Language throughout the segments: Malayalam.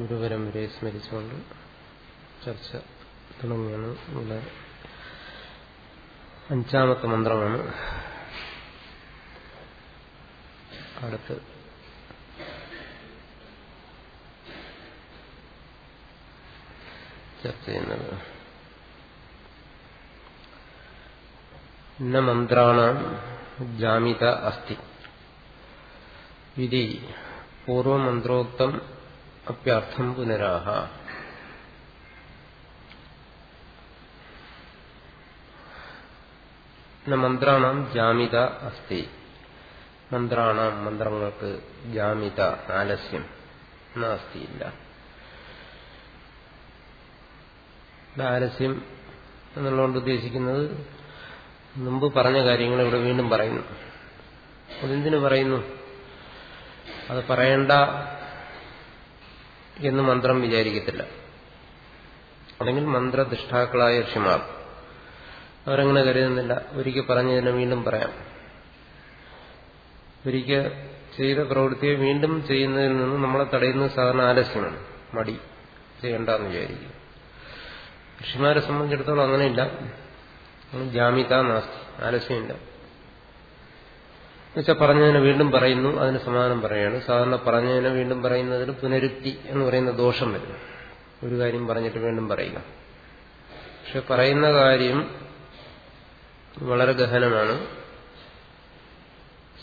ഗുരുപരമ്പരയെ സ്മരിച്ചുകൊണ്ട് ചർച്ച തുടങ്ങിയാണ് ഇവിടെ അഞ്ചാമത്തെ മന്ത്രമാണ്. അടുത്ത് ചർച്ച ചെയ്യുന്നത്. ഇന്ന മന്ത്രാണ ജാമിത അസ്തി. വിധി പൂർവമന്ത്രോക്തം അപ്യർത്ഥം പുനരാഹ. മന്ത്രാണാം ജാമിത അസ്തി. മന്ത്രാണാം മന്ത്രങ്ങൾക്ക് ജാമിത ആലസ്യം നാസ്തിയില്ല. ആലസ്യം എന്നുള്ളതുകൊണ്ട് ഉദ്ദേശിക്കുന്നത് മുമ്പ് പറഞ്ഞ കാര്യങ്ങൾ ഇവിടെ വീണ്ടും പറയുന്നു. അതെന്തിനു പറയുന്നു? അത് പറയണ്ട എന്ന് മന്ത്രം വിചാരിക്കത്തില്ല. അല്ലെങ്കിൽ മന്ത്രദിഷ്ടാക്കളായ ഋഷിമാർ. അവരങ്ങനെ കരുതുന്നില്ല. ഒരിക്കൽ പറഞ്ഞതിനെ വീണ്ടും പറയാം. ഒരിക്കൽ ചെയ്ത പ്രവൃത്തിയെ വീണ്ടും ചെയ്യുന്നതിൽ നിന്ന് നമ്മളെ തടയുന്നത് സാധാരണ ആലസ്യമാണ്. മടി. ചെയ്യണ്ടെന്ന് വിചാരിക്കും. ഋഷിമാരെ സംബന്ധിച്ചിടത്തോളം അങ്ങനെയില്ല. ജാമിത നാസ്തി. ആലസ്യമില്ല. എന്നുവെച്ചാൽ പറഞ്ഞതിനെ വീണ്ടും പറയുന്നു അതിന് സമാനം പറയുകയാണ്. സാധാരണ പറഞ്ഞതിനെ വീണ്ടും പറയുന്നതിന് പുനരുക്തി എന്ന് പറയുന്ന ദോഷം വരുന്നു ഒരു കാര്യം പറഞ്ഞിട്ട് വീണ്ടും പറയുക. പക്ഷെ പറയുന്ന കാര്യം വളരെ ഗഹനമാണ്.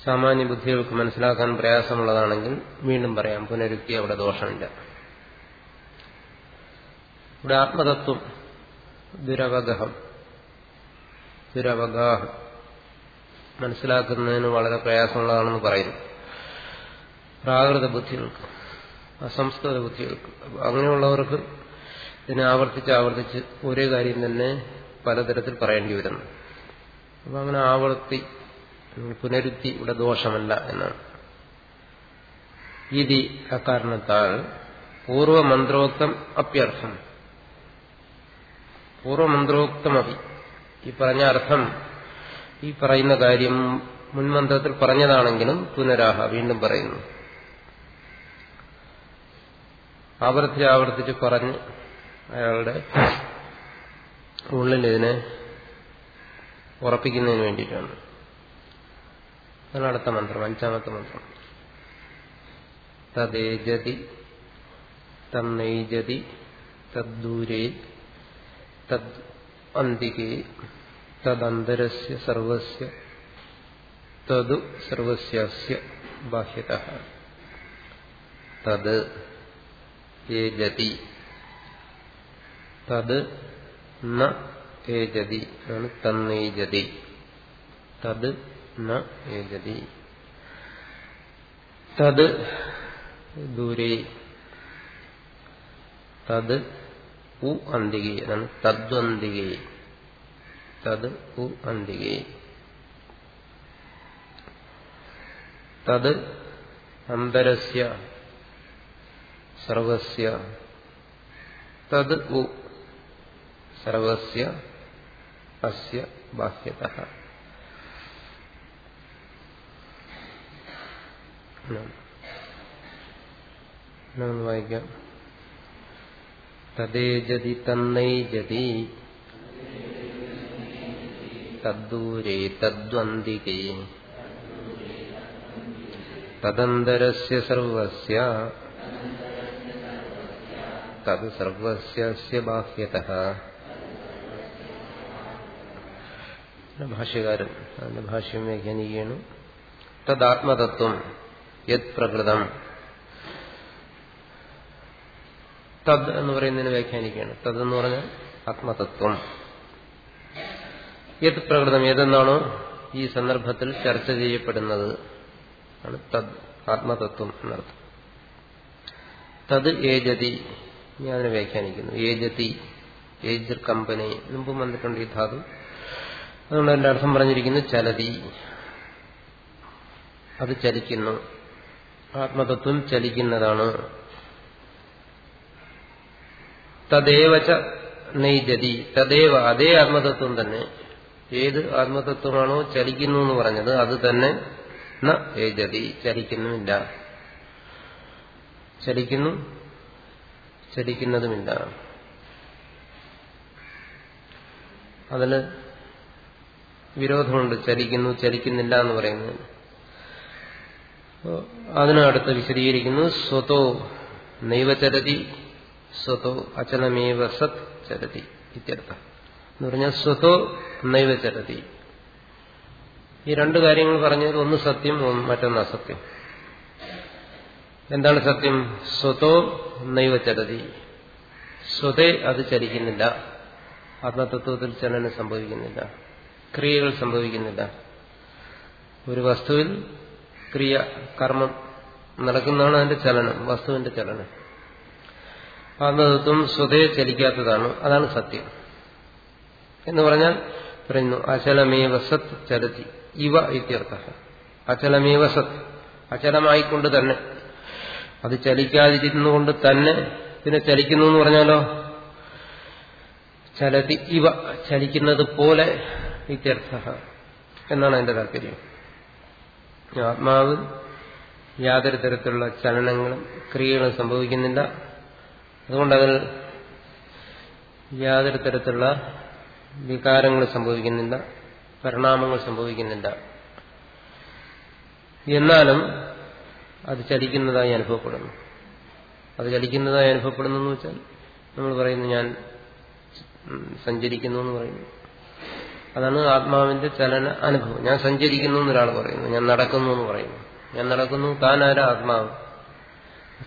സാമാന്യ ബുദ്ധികൾക്ക് മനസ്സിലാക്കാൻ പ്രയാസമുള്ളതാണെങ്കിൽ വീണ്ടും പറയാം പുനരുക്തി അവിടെ ദോഷമില്ല. ഇവിടെ ആത്മതത്വം ദുരവഗഹം ദുരവഗാഹം. മനസ്സിലാക്കുന്നതിന് വളരെ പ്രയാസമുള്ളതാണെന്ന് പറയുന്നു. പ്രാകൃത ബുദ്ധികൾക്ക് അസംസ്കൃത ബുദ്ധികൾക്ക് അങ്ങനെയുള്ളവർക്ക് ഇതിനെ ആവർത്തിച്ച് ആവർത്തിച്ച് ഒരേ കാര്യം തന്നെ പലതരത്തിൽ പറയേണ്ടി വരുന്നു. അപ്പൊ അങ്ങനെ ആവർത്തി പുനരുത്തി ഇവിടെ ദോഷമല്ല എന്നാണ്. ഇതി അക്കാരണത്താൽ പൂർവമന്ത്രോക്തം അപ്യർത്ഥം. പൂർവമന്ത്രോക്തമതി ഈ പറഞ്ഞ അർത്ഥം ഈ പറയുന്ന കാര്യം മുൻമന്ത്രത്തിൽ പറഞ്ഞതാണെങ്കിലും പുനരാഹ വീണ്ടും പറയുന്നു. ആവർത്തിച്ച് ആവർത്തിച്ച് പറഞ്ഞ് അയാളുടെ ഉള്ളിൽ ഇതിനെ ഉറപ്പിക്കുന്നതിന് വേണ്ടിയിട്ടാണ്. അതാണ് അടുത്ത മന്ത്രം അഞ്ചാമത്തെ മന്ത്രം. തദ്ദേജതി തന്നൈജതി തദ്ദൂരേ തദ് അന്തികേ. തദന്തരസ്യ സർവസ്യ. തതു സർവസ്യസ്യ ബാഹ്യത. തത് ഏജതി തത് ന ഏജതി ആണ് തന്നേജതി തത് ന ഏജതി തത് ദൂരെ. തത് ഉ അന്തികെ. അതാണ് തദ്വന്തികെ. തത് ഉ അന്തികേ. തത് അന്തരസ്യ സർവസ്യ. തത് ഉ സർവസ്യ അസ്യ ബാഹ്യത. വായിക്കാം. തദ്ദേജതി തന്നൈജതി തദ്ദൂരേ തദ്വന്തികേ തദന്തരസ്യ സർവസ്യ തത് സർവസ്യ ബാഹ്യത ഭാഷ്യകാരൻ അതിന്റെ ഭാഷ്യം വ്യാഖ്യാനിക്കുകയാണ്। തദാത്മതത്വം യത് പ്രകൃതം। തദ് എന്ന് പറയുന്നതിന് വ്യാഖ്യാനിക്കുകയാണ്। തദ് എന്ന് പറഞ്ഞാൽ ആത്മതത്വം। യത് പ്രകൃതം ഏതെന്നാണോ ഈ സന്ദർഭത്തിൽ ചർച്ച ചെയ്യപ്പെടുന്നത്. ആണ് തദ് ആത്മതത്വം എന്നർത്ഥം. തത് ഏജതി ഞാൻ വ്യാഖ്യാനിക്കുന്നു. ഏജതി ഏജർ കമ്പനി മുമ്പ് വന്നിട്ടുണ്ട് ഈ ധാതു. അതുകൊണ്ട് അതിന്റെ അർത്ഥം പറഞ്ഞിരിക്കുന്നു ചലതി. അത് ചലിക്കുന്നു. ആത്മതത്വം ചലിക്കുന്നതാണ്. തദേവച നെയ്ജതി തദേവ അതേ ആത്മതത്വം തന്നെ. ഏത് ആത്മതത്വമാണോ ചലിക്കുന്നു എന്ന് പറഞ്ഞത് അത് തന്നെ ന ഏജതി ചലിക്കുന്നുമില്ല. ചലിക്കുന്നു ചലിക്കുന്നതുമില്ല. അതിൽ വിരോധമുണ്ട് ചലിക്കുന്നു ചലിക്കുന്നില്ല എന്ന് പറയുന്നത്. അതിനടുത്ത് വിശദീകരിക്കുന്നു സ്വതോ നൈവചരതി സ്വതോ അചലമേവ സത് ചരതി ഇത്യർത്ഥ. എന്ന് പറഞ്ഞാൽ സ്വത്തോ നൈവചരതി ഈ രണ്ട് കാര്യങ്ങൾ പറഞ്ഞത് ഒന്ന് സത്യം മറ്റൊന്ന് അസത്യം. എന്താണ് സത്യം? സ്വതോ നൈവചരതി സ്വതേ അത് ചലിക്കുന്നില്ല ആത്മതത്വത്തിൽ ചലനം സംഭവിക്കുന്നില്ല. ക്രിയകൾ സംഭവിക്കുന്നില്ല. ഒരു വസ്തുവിൽ ക്രിയ കർമ്മം നടക്കുന്നതാണ് അതിന്റെ ചലനം വസ്തുവിന്റെ ചലനം. ആത്മതത്വം സ്വതേ ചലിക്കാത്തതാണ്. അതാണ് സത്യം. എന്ന് പറഞ്ഞാൽ പറയുന്നു അചലമേവ സത് ചരതി. ഇവ ഇത്യർത്ഥ. അചലമേവ സത്. അചലമായിക്കൊണ്ട് തന്നെ. അത് ചലിക്കാതിരുന്നുകൊണ്ട് തന്നെ പിന്നെ ചലിക്കുന്നു എന്ന് പറഞ്ഞാലോ? ചലതി ഇവ ചലിക്കുന്നത് പോലെ ഇത്യർത്ഥ. എന്നാണ് അതിന്റെ താല്പര്യം. ആത്മാവ് യാതൊരു തരത്തിലുള്ള ചലനങ്ങളും ക്രിയകളും സംഭവിക്കുന്നില്ല. അതുകൊണ്ട് അതിൽ യാതൊരു തരത്തിലുള്ള വികാരങ്ങൾ സംഭവിക്കുന്നില്ല പരിണാമങ്ങൾ സംഭവിക്കുന്നില്ല. എന്നാലും അത് ചലിക്കുന്നതായി അനുഭവപ്പെടുന്നു. അത് ചലിക്കുന്നതായി അനുഭവപ്പെടുന്നു എന്ന് വെച്ചാൽ നമ്മൾ പറയുന്നു ഞാൻ സഞ്ചരിക്കുന്നു എന്ന് പറയുന്നു. അതാണ് ആത്മാവിന്റെ ചലന അനുഭവം. ഞാൻ സഞ്ചരിക്കുന്നു എന്നൊരാൾ പറയുന്നു. ഞാൻ നടക്കുന്നു എന്ന് പറയുന്നു. ഞാൻ നടക്കുന്നു താനാരാ ആത്മാവ്?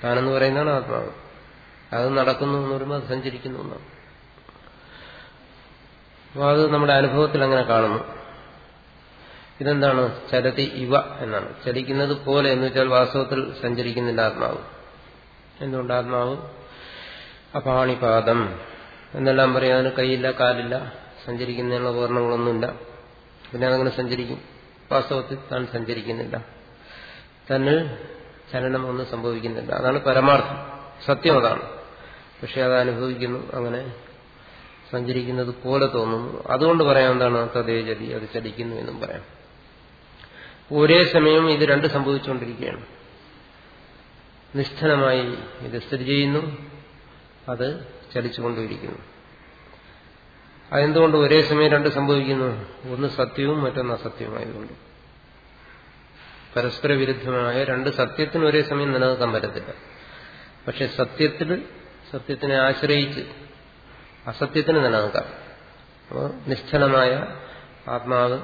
താനെന്ന് പറയുന്നതാണ് ആത്മാവ്. അത് നടക്കുന്നു എന്ന് പറയുമ്പോൾ അത് സഞ്ചരിക്കുന്നു എന്നാണ്. അപ്പോൾ അത് നമ്മുടെ അനുഭവത്തിൽ അങ്ങനെ കാണുന്നു. ഇതെന്താണ്? ചരതി ഇവ എന്നാണ്. ചലിക്കുന്നത് പോലെ എന്ന് വെച്ചാൽ വാസ്തവത്തിൽ സഞ്ചരിക്കുന്നില്ല ആത്മാവ്. എന്തുകൊണ്ട് ആത്മാവ്? അപാണിപാദം. എന്നെല്ലാം പറയാൻ കൈയില്ല കാലില്ല സഞ്ചരിക്കുന്നതിനുള്ള ഉപകരണങ്ങളൊന്നുമില്ല. പിന്നെ അതങ്ങനെ സഞ്ചരിക്കും. വാസ്തവത്തിൽ താൻ സഞ്ചരിക്കുന്നില്ല. തന്നിൽ ചലനം ഒന്നും സംഭവിക്കുന്നില്ല. അതാണ് പരമാർത്ഥം. സത്യം അതാണ്. പക്ഷെ അത് അനുഭവിക്കുന്നു അങ്ങനെ സഞ്ചരിക്കുന്നത് പോലെ തോന്നുന്നു. അതുകൊണ്ട് പറയാം എന്താണ് തതേജതി അത് ചലിക്കുന്നു എന്നും പറയാം. ഒരേ സമയം ഇത് രണ്ട് സംഭവിച്ചുകൊണ്ടിരിക്കുകയാണ്. നിശ്ചലമായി ഇത് സ്ഥിതി ചെയ്യുന്നു അത് ചലിച്ചുകൊണ്ടിരിക്കുന്നു. അതെന്തുകൊണ്ട് ഒരേ സമയം രണ്ട് സംഭവിക്കുന്നു? ഒന്ന് സത്യവും മറ്റൊന്ന് അസത്യവുമായതുകൊണ്ട്. പരസ്പര വിരുദ്ധമായ രണ്ട് സത്യത്തിന് ഒരേ സമയം നിലനിൽക്കാൻ പറ്റത്തില്ല. പക്ഷെ സത്യത്തിൽ സത്യത്തിനെ ആശ്രയിച്ച് അസത്യത്തിന് നിലനിൽക്കാം. അപ്പോൾ നിശ്ചലമായ ആത്മാവ്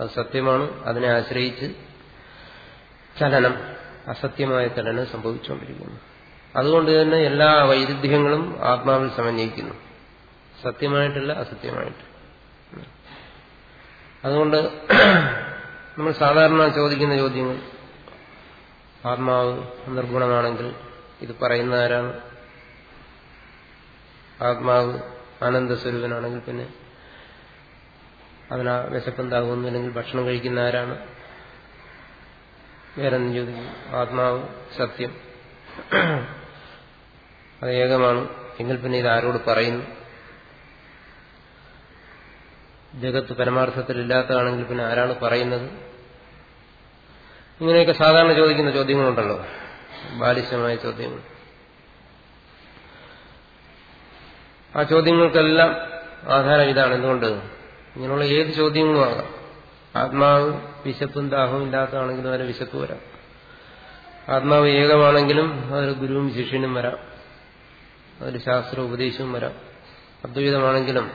അത് സത്യമാണ്. അതിനെ ആശ്രയിച്ച് ചലനം അസത്യമായ ചലനം സംഭവിച്ചുകൊണ്ടിരിക്കുന്നു. അതുകൊണ്ട് തന്നെ എല്ലാ വൈരുദ്ധ്യങ്ങളും ആത്മാവിൽ സമന്വയിക്കുന്നു. സത്യമായിട്ടല്ല അസത്യമായിട്ട്. അതുകൊണ്ട് നമ്മൾ സാധാരണ ചോദിക്കുന്ന ചോദ്യങ്ങൾ ആത്മാവ് നിർഗുണമാണെങ്കിൽ ഇത് പറയുന്ന ആരാണ് ആത്മാവ് ആനന്ദസ്വരൂപനാണെങ്കിൽ പിന്നെ അതിനാ വിശപ്പുണ്ടാകുന്നില്ലെങ്കിൽ ഭക്ഷണം കഴിക്കുന്ന ആരാണ്? വേറെ ചോദിക്കും. ആത്മാവ് സത്യം. അത് ഏകമാണ്. എങ്കിൽ പിന്നെ ഇത് ആരോട് പറയുന്നു? ജഗത്ത് പരമാർത്ഥത്തിലില്ലാത്തതാണെങ്കിൽ പിന്നെ ആരാണ് പറയുന്നത്? ഇങ്ങനെയൊക്കെ സാധാരണ ചോദിക്കുന്ന ചോദ്യങ്ങളുണ്ടല്ലോ. ബാലിശമായ ചോദ്യങ്ങൾ. ആ ചോദ്യങ്ങൾക്കെല്ലാം ആധാരം ഇതാണ്. എന്തുകൊണ്ട്? ഇങ്ങനെയുള്ള ഏത് ചോദ്യങ്ങളും ആകാം. ആത്മാവ് വിശപ്പും ദാഹവും ഇല്ലാത്തതാണെങ്കിലും അതിന് വിശപ്പ് വരാം. ആത്മാവ് ഏകമാണെങ്കിലും അതിൽ ഗുരുവും ശിഷ്യനും വരാം. അതിൽ ശാസ്ത്ര ഉപദേശവും വരാം. അദ്വൈതമാണെങ്കിലും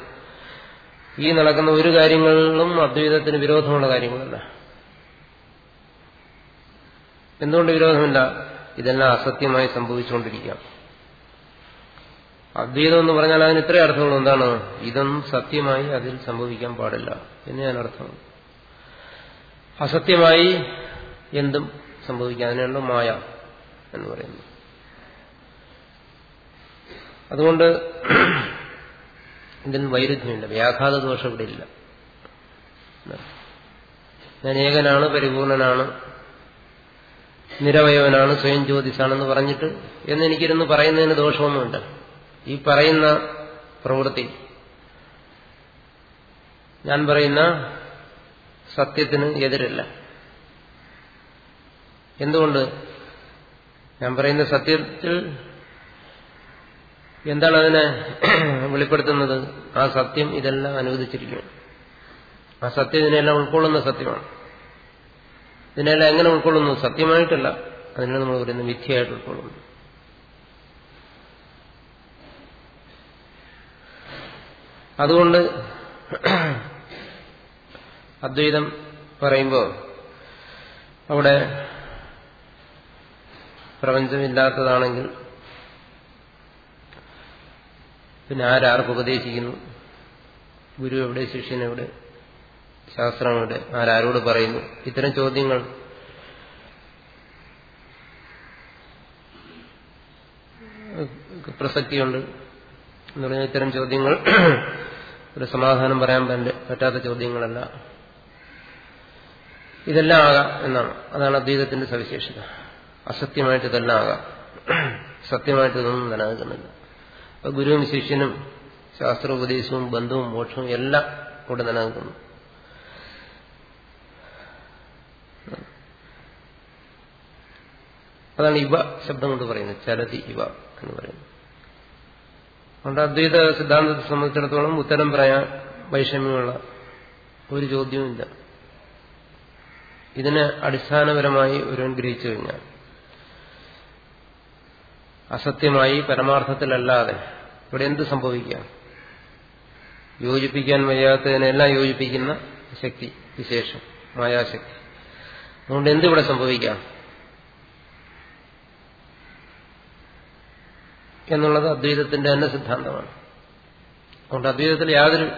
ഈ നടക്കുന്ന ഒരു കാര്യങ്ങളിലും അദ്വൈതത്തിന് വിരോധമുള്ള കാര്യങ്ങളല്ല. എന്തുകൊണ്ട് വിരോധമില്ല? ഇതെല്ലാം അസത്യമായി സംഭവിച്ചുകൊണ്ടിരിക്കാം അദ്വൈതം എന്ന് പറഞ്ഞാൽ അതിന് ഇത്രയും അർത്ഥമുള്ളൂ എന്താണ്? ഇതൊന്നും സത്യമായി അതിൽ സംഭവിക്കാൻ പാടില്ല എന്ന് ഞാൻ അർത്ഥം. അസത്യമായി എന്തും സംഭവിക്കാം അതിനുള്ള മായ എന്ന് പറയുന്നു അതുകൊണ്ട് ഇതിന് വൈരുദ്ധ്യമില്ല. വ്യാഘാത ദോഷം ഇവിടെ ഇല്ല. ഞാൻ ഏകനാണ് പരിപൂർണനാണ് നിരവയവനാണ് സ്വയം ജ്യോതിസാണെന്ന് പറഞ്ഞിട്ട് എന്നെനിക്കിരുന്ന് പറയുന്നതിന് ദോഷമൊന്നുമില്ല. ഈ പറയുന്ന പ്രവൃത്തി. ഞാൻ പറയുന്ന സത്യത്തിന് എതിരല്ല. എന്തുകൊണ്ട്? ഞാൻ പറയുന്ന സത്യത്തിൽ എന്താണ് അതിനെ വെളിപ്പെടുത്തുന്നത്? ആ സത്യം ഇതെല്ലാം അനുവദിച്ചിരിക്കുന്നു. ആ സത്യം ഇതിനെല്ലാം ഉൾക്കൊള്ളുന്ന സത്യമാണ്. ഇതിനെല്ലാം എങ്ങനെ ഉൾക്കൊള്ളുന്നു? സത്യമായിട്ടല്ല. അതിനെ നമ്മൾ പറയുന്നത് മിഥ്യയായിട്ട് ഉൾക്കൊള്ളുന്നു. അതുകൊണ്ട് അദ്വൈതം പറയുമ്പോൾ അവിടെ പ്രപഞ്ചമില്ലാത്തതാണെങ്കിൽ പിന്നെ ആരാർക്ക് ഉപദേശിക്കുന്നു? ഗുരു എവിടെ? ശിഷ്യൻ എവിടെ? ശാസ്ത്രം എവിടെ? ആരാരോട് പറയുന്നു? ഇത്തരം ചോദ്യങ്ങൾ പ്രസക്തിയുണ്ട്. എന്ന് പറഞ്ഞാൽ ഇത്തരം ചോദ്യങ്ങൾ ഒരു സമാധാനം പറയാൻ പറ്റാത്ത ചോദ്യങ്ങളല്ല. ഇതെല്ലാം ആകാം എന്നാണ്. അതാണ് അദ്വൈതത്തിന്റെ സവിശേഷത. അസത്യമായിട്ട് ഇതെല്ലാം ആകാം. സത്യമായിട്ട് ഇതൊന്നും നിലനിൽക്കുന്നില്ല. അപ്പൊ ഗുരുവും ശിഷ്യനും ശാസ്ത്രോപദേശവും ബന്ധവും മോക്ഷവും എല്ലാം കൂടെ നിലനിൽക്കുന്നു. അതാണ് ഇവ ശബ്ദം കൊണ്ട് പറയുന്നത്. ചലതി ഇവ എന്ന് പറയുന്നത്. അതുകൊണ്ട് അദ്വൈത സിദ്ധാന്തത്തെ സംബന്ധിച്ചിടത്തോളം ഉത്തരം പറയാൻ വൈഷമ്യമുള്ള ഒരു ചോദ്യവുമില്ല. ഇതിനെ അടിസ്ഥാനപരമായി ഒരുവൻ ഗ്രഹിച്ചു കഴിഞ്ഞാൽ അസത്യമായി പരമാർത്ഥത്തിലല്ലാതെ ഇവിടെ എന്ത് സംഭവിക്കാം? യോജിപ്പിക്കാൻ വയ്യാത്തതിനെല്ലാം യോജിപ്പിക്കുന്ന ശക്തി വിശേഷം മായാശക്തി. അതുകൊണ്ട് എന്തിവിടെ സംഭവിക്കാം? എന്നുള്ളത് അദ്വൈതത്തിന്റെ തന്നെ സിദ്ധാന്തമാണ്. അതുകൊണ്ട് അദ്വൈതത്തിൽ യാതൊരു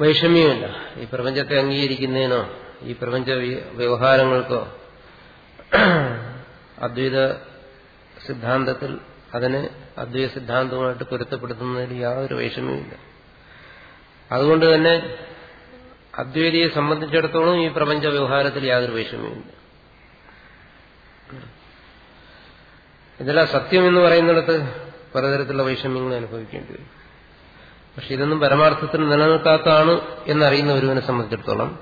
വൈഷമ്യവുമില്ല. ഈ പ്രപഞ്ചത്തെ അംഗീകരിക്കുന്നതിനോ ഈ പ്രപഞ്ച വ്യവഹാരങ്ങൾക്കോ അദ്വൈത സിദ്ധാന്തത്തിൽ അതിനെ അദ്വൈത സിദ്ധാന്തവുമായിട്ട് പൊരുത്തപ്പെടുത്തുന്നതിൽ യാതൊരു വൈഷമ്യവുമില്ല. അതുകൊണ്ട് തന്നെ അദ്വൈതിയെ സംബന്ധിച്ചിടത്തോളം ഈ പ്രപഞ്ച വ്യവഹാരത്തിൽ യാതൊരു വൈഷമ്യവുമില്ല. ഇതെല്ലാം സത്യം എന്ന് പറയുന്നിടത്ത് പലതരത്തിലുള്ള വൈഷമ്യങ്ങൾ അനുഭവിക്കേണ്ടി വരും. പക്ഷെ ഇതൊന്നും പരമാർത്ഥത്തിൽ നിലനിൽക്കാത്തതാണ് എന്നറിയുന്ന ഒരുവനെ സംബന്ധിച്ചിടത്തോളം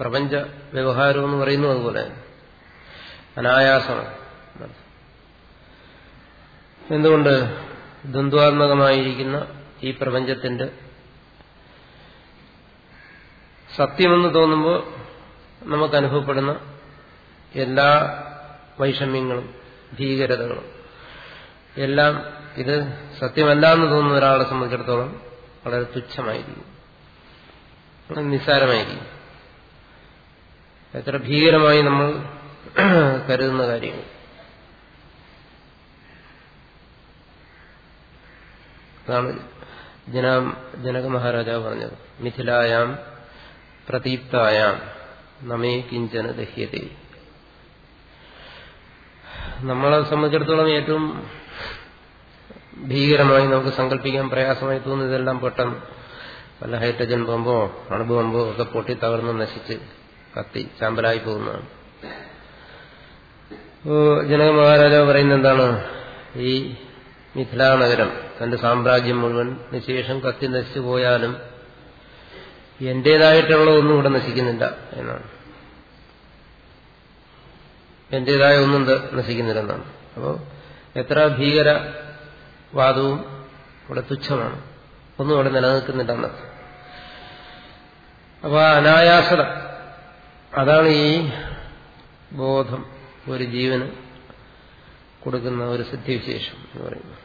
പ്രപഞ്ച വ്യവഹാരം എന്ന് പറയുന്നു അതുപോലെ അനായാസമാണ്. എന്തുകൊണ്ട് ദ്വന്ദ്വാത്മകമായിരിക്കുന്ന ഈ പ്രപഞ്ചത്തിന്റെ സത്യമെന്ന് തോന്നുമ്പോൾ നമുക്ക് അനുഭവപ്പെടുന്ന എല്ലാ വൈഷമ്യങ്ങളും ഭീകരതകളും. എല്ലാം ഇത് സത്യമല്ല എന്ന് തോന്നുന്ന ഒരാളെ സംബന്ധിച്ചിടത്തോളം വളരെ തുച്ഛമായിരിക്കും. നിസ്സാരമായിരിക്കും. എത്ര ഭീകരമായി നമ്മൾ കരുതുന്ന കാര്യങ്ങൾ. അതാണ് ജന ജനക മഹാരാജാവ് പറഞ്ഞത്. മിഥിലായാം പ്രതീപ്തായാം നമേ കിഞ്ചന ദഹ്യതേ. നമ്മളെ സംബന്ധിച്ചിടത്തോളം ഏറ്റവും ഭീകരമായി നമുക്ക് സങ്കല്പിക്കാൻ പ്രയാസമായി തോന്നുന്നു ഇതെല്ലാം പെട്ടെന്ന്. പല ഹൈഡ്രജൻ ബോംബോ അണുബോംബോ ഒക്കെ പൊട്ടി തകർന്ന് നശിച്ച് കത്തി ചാമ്പലായി പോകുന്നതാണ്. ജനക മഹാരാജാവ് പറയുന്ന എന്താണ്? ഈ മിഥിലാ നഗരം തന്റെ സാമ്രാജ്യം മുഴുവൻ നിശേഷം കത്തി നശിച്ചു പോയാലും എന്റേതായിട്ടുള്ള ഒന്നും ഇവിടെ നശിക്കുന്നില്ല എന്നാണ്. എന്റേതായ ഒന്നും നശിക്കുന്നില്ലെന്നാണ്. അപ്പോൾ എത്ര ഭീകരവാദവും ഇവിടെ തുച്ഛമാണ്. ഒന്നും ഇവിടെ നിലനിൽക്കുന്നില്ലെന്ന് അപ്പോൾ ആ അനായാസത അതാണ് ഈ ബോധം ഒരു ജീവന് കൊടുക്കുന്ന ഒരു സിദ്ധിവിശേഷം എന്ന് പറയുന്നത്.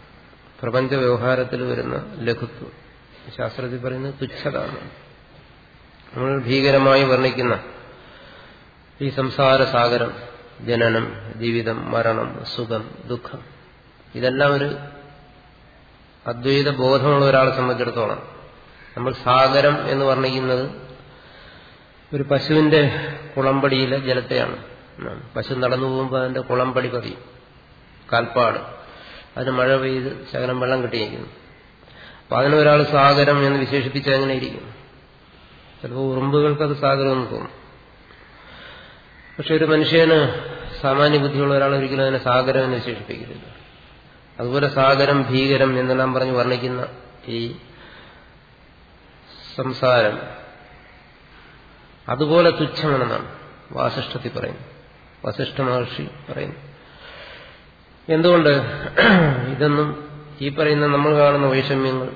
പ്രപഞ്ച വ്യവഹാരത്തിൽ വരുന്ന ലഘുത്വം. ശാസ്ത്രത്തിൽ പറയുന്നത് തുച്ഛത നമ്മൾ ഭീകരമായി വർണിക്കുന്ന ഈ സംസാര സാഗരം ജനനം ജീവിതം മരണം സുഖം ദുഃഖം. ഇതെല്ലാം ഒരു അദ്വൈത ബോധമുള്ള ഒരാളെ സംബന്ധിച്ചിടത്തോളം നമ്മൾ സാഗരം എന്ന് പറഞ്ഞിരിക്കുന്നത് ഒരു പശുവിന്റെ കുളമ്പടിയിലെ ജലത്തെയാണ്. പശു നടന്നു പോകുമ്പോൾ അതിന്റെ കുളമ്പടി പതിയും. കാൽപ്പാട്. അതിന് മഴ പെയ്ത് ശകലം വെള്ളം കിട്ടിയിരിക്കുന്നു. അപ്പൊ അതിനൊരാൾ സാഗരം എന്ന് വിശേഷിപ്പിച്ച് അങ്ങനെ ഇരിക്കും. ചിലപ്പോൾ ഉറുമ്പുകൾക്ക് അത് സാഗരമെന്ന് തോന്നും. പക്ഷെ ഒരു മനുഷ്യന് സാമാന്യ ബുദ്ധിയുള്ള ഒരാൾ ഒരിക്കലും അതിനെ സാഗരം എന്ന് വിശേഷിപ്പിക്കുന്നില്ല അതുപോലെ സാഗരം ഭീകരം എന്നെല്ലാം പറഞ്ഞ് വർണിക്കുന്ന ഈ സംസാരം അതുപോലെ തുച്ഛമാണെന്നാണ് വാസിഷ്ഠത്തിൽ പറയുന്നു വസിഷ്ഠ മഹർഷി പറയുന്നു. എന്തുകൊണ്ട്? ഇതൊന്നും ഈ പറയുന്ന നമ്മൾ കാണുന്ന വൈഷമ്യങ്ങൾ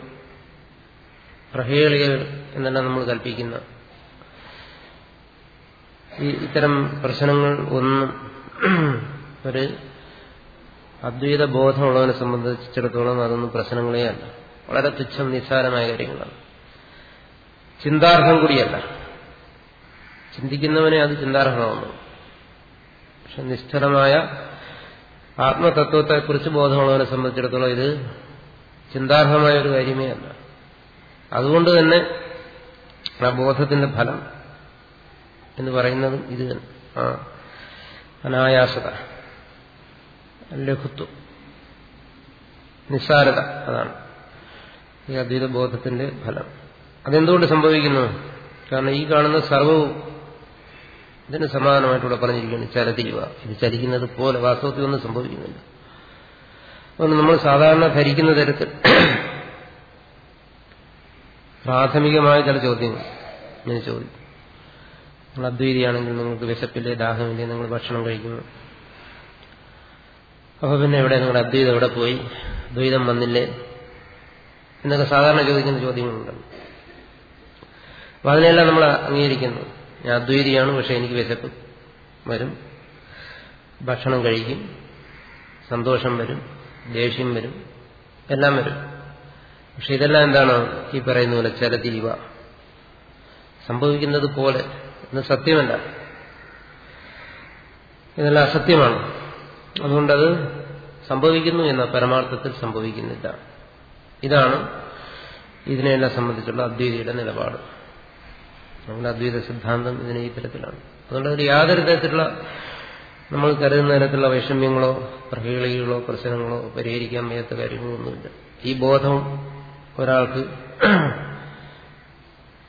പ്രഹേളികൾ എന്നെല്ലാം നമ്മൾ കൽപ്പിക്കുന്ന ഈ ഇത്തരം പ്രശ്നങ്ങൾ ഒന്നും ഒരു അദ്വൈത ബോധമുള്ളവനെ സംബന്ധിച്ചിടത്തോളം അതൊന്നും പ്രശ്നങ്ങളേ അല്ല. വളരെ തുച്ഛം നിസ്സാരമായ കാര്യങ്ങളാണ്. ചിന്താർഹം കൂടിയല്ല. ചിന്തിക്കുന്നവനെ അത് ചിന്താർഹമാവുന്നു പക്ഷെ നിഷ്ഠലമായ ആത്മതത്വത്തെക്കുറിച്ച് ബോധമുള്ളവനെ സംബന്ധിച്ചിടത്തോളം ഇത് ചിന്താർഹമായ ഒരു കാര്യമേ അല്ല. അതുകൊണ്ട് തന്നെ ആ ബോധത്തിന്റെ ഫലം എന്ന് പറയുന്നതും ഇത് ആ അനായാസത. ലഘുത്വം. നിസ്സാരത അതാണ്. ഈ അദ്വൈത ബോധത്തിന്റെ ഫലം. അതെന്തുകൊണ്ട് സംഭവിക്കുന്നു? കാരണം ഈ കാണുന്ന സർവവും ഇതിന് സമാനമായിട്ടൂടെ പറഞ്ഞിരിക്കുകയാണ് ചലതിരിവ ഇത് ചലിക്കുന്നത് പോലെ വാസ്തവത്തിൽ ഒന്നും സംഭവിക്കുന്നില്ല. അതുകൊണ്ട് നമ്മൾ സാധാരണ ധരിക്കുന്ന തരത്തിൽ പ്രാഥമികമായ ചില ചോദ്യങ്ങൾ ഇങ്ങനെ ചോദിക്കും. നിങ്ങൾ അദ്വൈതിയാണെങ്കിൽ നിങ്ങൾക്ക് വിശപ്പില്ലേ ദാഹമില്ലേ നിങ്ങൾ ഭക്ഷണം കഴിക്കുന്നു. അപ്പൊ പിന്നെ എവിടെ നിങ്ങളുടെ അദ്വൈതം എവിടെ പോയി? ദ്വൈതം വന്നില്ലേ? എന്നൊക്കെ സാധാരണ ചോദിക്കുന്ന ചോദ്യങ്ങളുണ്ട്. അപ്പൊ അതിനെല്ലാം നമ്മൾ അംഗീകരിക്കുന്നു. ഞാൻ അദ്വൈതിയാണ് പക്ഷെ എനിക്ക് വിശപ്പ് വരും. ഭക്ഷണം കഴിക്കും. സന്തോഷം വരും. ദേഷ്യം വരും. എല്ലാം വരും. പക്ഷെ ഇതെല്ലാം എന്താണ് ഈ പറയുന്ന പോലെ ചലതിരിവ സംഭവിക്കുന്നത് പോലെ എന്ന് സത്യമല്ല. ഇതെല്ലാം അസത്യമാണ്. അതുകൊണ്ടത് സംഭവിക്കുന്നു എന്ന പരമാർത്ഥത്തിൽ സംഭവിക്കുന്നില്ല. ഇതാണ് ഇതിനെല്ലാം സംബന്ധിച്ചുള്ള അദ്വൈതിയുടെ നിലപാട്. നമ്മുടെ അദ്വൈത സിദ്ധാന്തം ഇതിന് ഈ തരത്തിലാണ്. അതുകൊണ്ട് അതിൽ യാതൊരു തരത്തിലുള്ള നമ്മൾ കരുതുന്ന തരത്തിലുള്ള വൈഷമ്യങ്ങളോ പ്രഹേളികളോ പ്രശ്നങ്ങളോ പരിഹരിക്കാൻ വയ്യാത്ത കാര്യങ്ങളൊന്നുമില്ല. ഈ ബോധം ഒരാൾക്ക്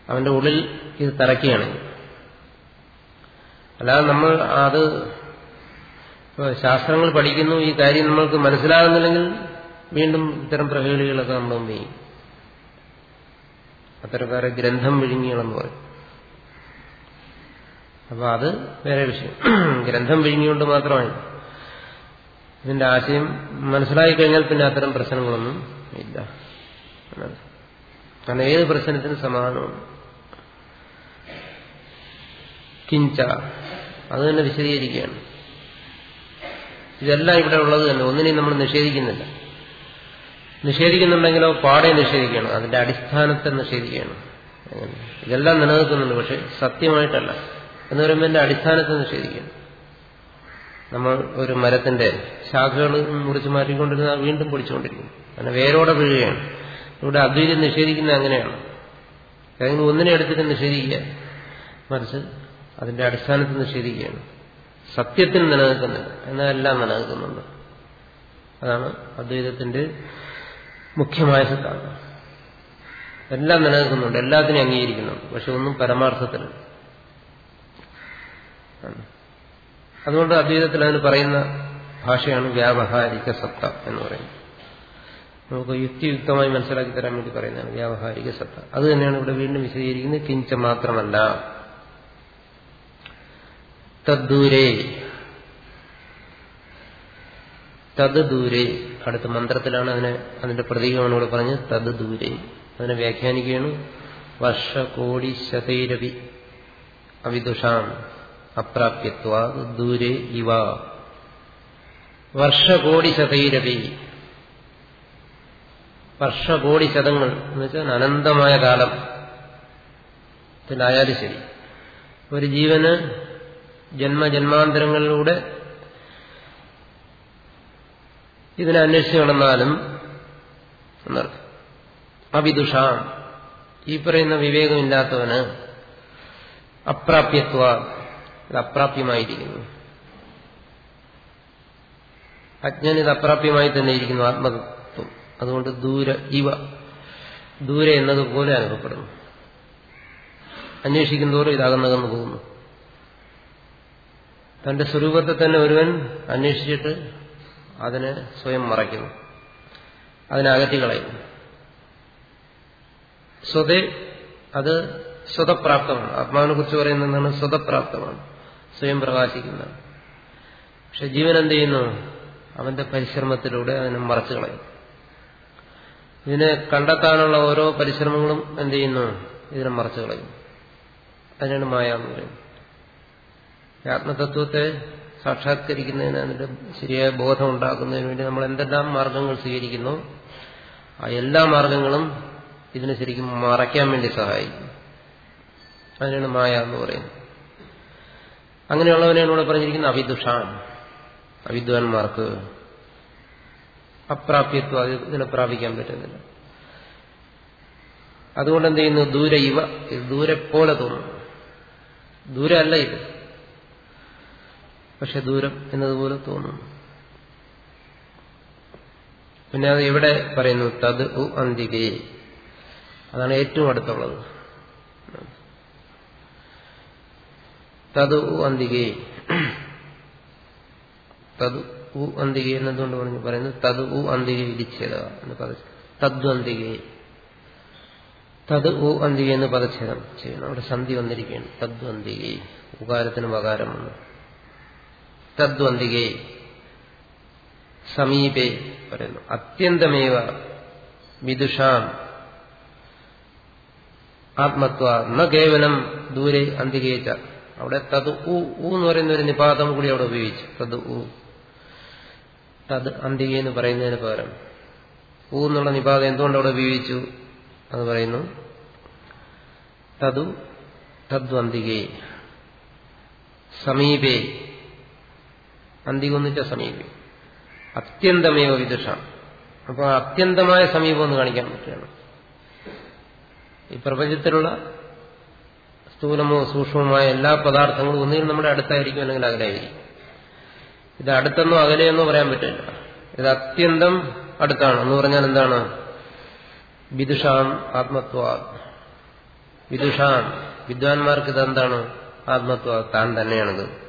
അവന്റെ ഉള്ളിൽ ഇത് തറയ്ക്കുകയാണെങ്കിൽ അല്ലാതെ നമ്മൾ അത് ശാസ്ത്രങ്ങൾ പഠിക്കുന്നു ഈ കാര്യം നമ്മൾക്ക് മനസ്സിലാകുന്നില്ലെങ്കിൽ വീണ്ടും ഇത്തരം പ്രഹേളികളൊക്കെ നമ്മൾ മുമ്പ് ചെയ്യും? അത്തരക്കാരെ ഗ്രന്ഥം വിഴുങ്ങികളെന്ന് പറയും. അപ്പൊ അത് വേറെ വിഷയം. ഗ്രന്ഥം വിഴുങ്ങിക്കൊണ്ട് മാത്രമായി ഇതിന്റെ ആശയം മനസ്സിലായി കഴിഞ്ഞാൽ പിന്നെ അത്തരം പ്രശ്നങ്ങളൊന്നും ഇല്ല. കാരണം ഏത് പ്രശ്നത്തിനും സമാധാനമാണ് കിഞ്ച. അത് തന്നെ വിശദീകരിക്കുകയാണ് ഇതെല്ലാം ഇവിടെ ഉള്ളത് തന്നെ ഒന്നിനെയും നമ്മൾ നിഷേധിക്കുന്നില്ല. നിഷേധിക്കുന്നുണ്ടെങ്കിലോ പാടെ നിഷേധിക്കണം അതിന്റെ അടിസ്ഥാനത്തെ നിഷേധിക്കുകയാണ് ഇതെല്ലാം നിലനിൽക്കുന്നുണ്ട് പക്ഷെ സത്യമായിട്ടല്ല. എന്ന് പറയുമ്പോൾ എന്റെ അടിസ്ഥാനത്തെ നിഷേധിക്കുകയാണ് നമ്മൾ ഒരു മരത്തിന്റെ ശാഖകൾ മുറിച്ച് മാറ്റിക്കൊണ്ടിരുന്ന വീണ്ടും പൊടിച്ചുകൊണ്ടിരിക്കുന്നു. അങ്ങനെ വേരോടെ വീഴുകയാണ് ഇവിടെ അദ്വൈതം നിഷേധിക്കുന്നത് അങ്ങനെയാണ്. ഏതെങ്കിലും ഒന്നിനെ എടുത്തിട്ട് നിഷേധിക്കുക. മറിച്ച് അതിന്റെ അടിസ്ഥാനത്തിൽ നിഷേധിക്കുകയാണ്. സത്യത്തിന് നിലനിൽക്കുന്നില്ല. എന്നാൽ എല്ലാം നിലനിൽക്കുന്നുണ്ട്. അതാണ് അദ്വൈതത്തിന്റെ മുഖ്യമായ സിദ്ധാന്തം. എല്ലാം നിലനിൽക്കുന്നുണ്ട്. എല്ലാത്തിനും അംഗീകരിക്കുന്നുണ്ട്. പക്ഷെ ഒന്നും പരമാർത്ഥത്തിൽ. അതുകൊണ്ട് അദ്വൈതത്തിൽ അതിന് പറയുന്ന ഭാഷയാണ് വ്യാവഹാരിക സത്ത എന്ന് പറയുന്നത്. നമുക്ക് യുക്തിയുക്തമായി മനസ്സിലാക്കി തരാൻ വേണ്ടി പറയുന്നതാണ് വ്യാവഹാരിക സത്ത. അത് തന്നെയാണ് ഇവിടെ വീണ്ടും വിശദീകരിക്കുന്നത്. കിഞ്ച മാത്രമല്ല. തദ്ദൂരേ. തത് ദൂരെ അടുത്ത മന്ത്രത്തിലാണ് അതിനെ അതിന്റെ പ്രതീകമാണ് ഇവിടെ പറഞ്ഞത്. തത് ദൂരെ അതിനെ വ്യാഖ്യാനിക്കുകയാണ്. വർഷകോടി ശതൈരവി അവിദുഷാം അപ്രാപ്യത്വ ദൂരെ ഇവ. വർഷകോടി ശതൈരവി വർഷകോടി ശതങ്ങൾ എന്ന് വെച്ചാൽ അനന്തമായ കാലം. ത്തിലായാലും ശരി. ഒരു ജീവന് ജന്മജന്മാന്തരങ്ങളിലൂടെ ഇതിനെ അന്വേഷിച്ച് നടന്നാലും എന്നർത്ഥം ഈ പറയുന്ന വിവേകമില്ലാത്തവന് അപ്രാപ്യത്വ ഇത് അപ്രാപ്യമായിരിക്കുന്നു അജ്ഞൻ ഇത് അപ്രാപ്യമായി തന്നെ ഇരിക്കുന്നു ആത്മതത്വം. അതുകൊണ്ട് ദൂര ഇവ ദൂരെ എന്നതുപോലെ അനുഭവപ്പെടുന്നു. അന്വേഷിക്കുന്നതോറും ഇതകന്നകന്നു പോകുന്നു തന്റെ സ്വരൂപത്തെ തന്നെ ഒരുവൻ അന്വേഷിച്ചിട്ട് അതിനെ സ്വയം മറയ്ക്കുന്നു. അതിനകത്തി കളയുന്നു സ്വതേ അത് സ്വതപ്രാപ്തമാണ്. ആത്മാവിനെ കുറിച്ച് പറയുന്നത് എന്താണ് സ്വതപ്രാപ്തമാണ്. സ്വയം പ്രകാശിക്കുന്നതാണ്. പക്ഷെ ജീവൻ എന്ത് ചെയ്യുന്നു? അവന്റെ പരിശ്രമത്തിലൂടെ അതിനെ മറച്ചു കളയും. ഇതിനെ കണ്ടെത്താനുള്ള ഓരോ പരിശ്രമങ്ങളും എന്ത് ചെയ്യുന്നു? ഇതിനെ മറച്ചു കളയും. അതിനാണ് മായ എന്ന് പറയുന്നത്. ആത്മതത്വത്തെ സാക്ഷാത്കരിക്കുന്നതിന് അതിന്റെ ശരിയായ ബോധം ഉണ്ടാക്കുന്നതിന് വേണ്ടി നമ്മൾ എന്തെല്ലാം മാർഗങ്ങൾ സ്വീകരിക്കുന്നു ആ എല്ലാ മാർഗങ്ങളും ഇതിനെ ശരിക്കും മറയ്ക്കാൻ വേണ്ടി സഹായിക്കും. അതിനാണ് മായ എന്ന് പറയുന്നത്. അങ്ങനെയുള്ളവനെയാണ് ഇവിടെ പറഞ്ഞിരിക്കുന്നത് അവിദുഷാൻ അവിദ്വാൻമാർക്ക് അപ്രാപ്യത്വം അത് ഇതിനെ പ്രാപിക്കാൻ പറ്റുന്നില്ല. അതുകൊണ്ട് എന്ത് ചെയ്യുന്നു? ദൂരെ ഇവ ഇത് ദൂരെ പോലെ തോന്നുന്നു. ദൂരെ അല്ല ഇത്. പക്ഷെ ദൂരം എന്നതുപോലെ തോന്നുന്നു. പിന്നെ അത് ഇവിടെ പറയുന്നു? തത് ഉ അന്തികേ. അതാണ് ഏറ്റവും അടുത്തുള്ളത്. തത് ഉ അന്തികേ. തത് ഉ അന്തികെ എന്നതുകൊണ്ട് പറഞ്ഞു പറയുന്നു തത് ഉ അന്തികെ വിധിച്ചത എന്ന് പറഞ്ഞു തദ്വന്തികെ തത് ഉ അന്തികെ എന്ന് പദച്ഛേദം ചെയ്യണം. അവിടെ സന്ധി വന്നിരിക്കുകയാണ്. തദ്വന്തികെ ഉകാരത്തിന് വകാരം തദ്വന്തികെ സമീപേ പറയുന്നു. അത്യന്തമേവ വിദുഷാം ആത്മത്വ ന കേവലം ദൂരെ അന്തികേച്ച. അവിടെ തത് ഉ എന്ന് പറയുന്ന ഒരു നിപാതം കൂടി അവിടെ ഉപയോഗിച്ചു. തത് ഉ തത് അന്തിക എന്ന് പറയുന്നതിന് പകരം. ഊ എന്നുള്ള നിപാതം എന്തുകൊണ്ട് അവിടെ ഉപയോഗിച്ചു അത് പറയുന്നു. തതു തദ്വന്തികേ സമീപേ അന്തികൊന്നിച്ച സമീപം. അത്യന്തമേവ വിദുഷ. അപ്പോൾ അത്യന്തമായ സമീപം എന്ന് കാണിക്കാൻ പറ്റുകയാണ്. ഈ പ്രപഞ്ചത്തിലുള്ള സ്ഥൂലമോ സൂക്ഷ്മമായ എല്ലാ പദാർത്ഥങ്ങളും ഒന്നുകിൽ നമ്മുടെ അടുത്തായിരിക്കും അല്ലെങ്കിൽ അകലെയായിരിക്കും. ഇത് അടുത്തെന്നോ അകലെയെന്നോ പറയാൻ പറ്റില്ല. ഇത് അത്യന്തം അടുത്താണ്. എന്ന് പറഞ്ഞാൽ എന്താണ്? വിദുഷാം ആത്മത്വ വിദുഷാം. വിദ്വാൻമാർക്ക് ഇതെന്താണ് ആത്മത്വ താൻ തന്നെയാണിത്.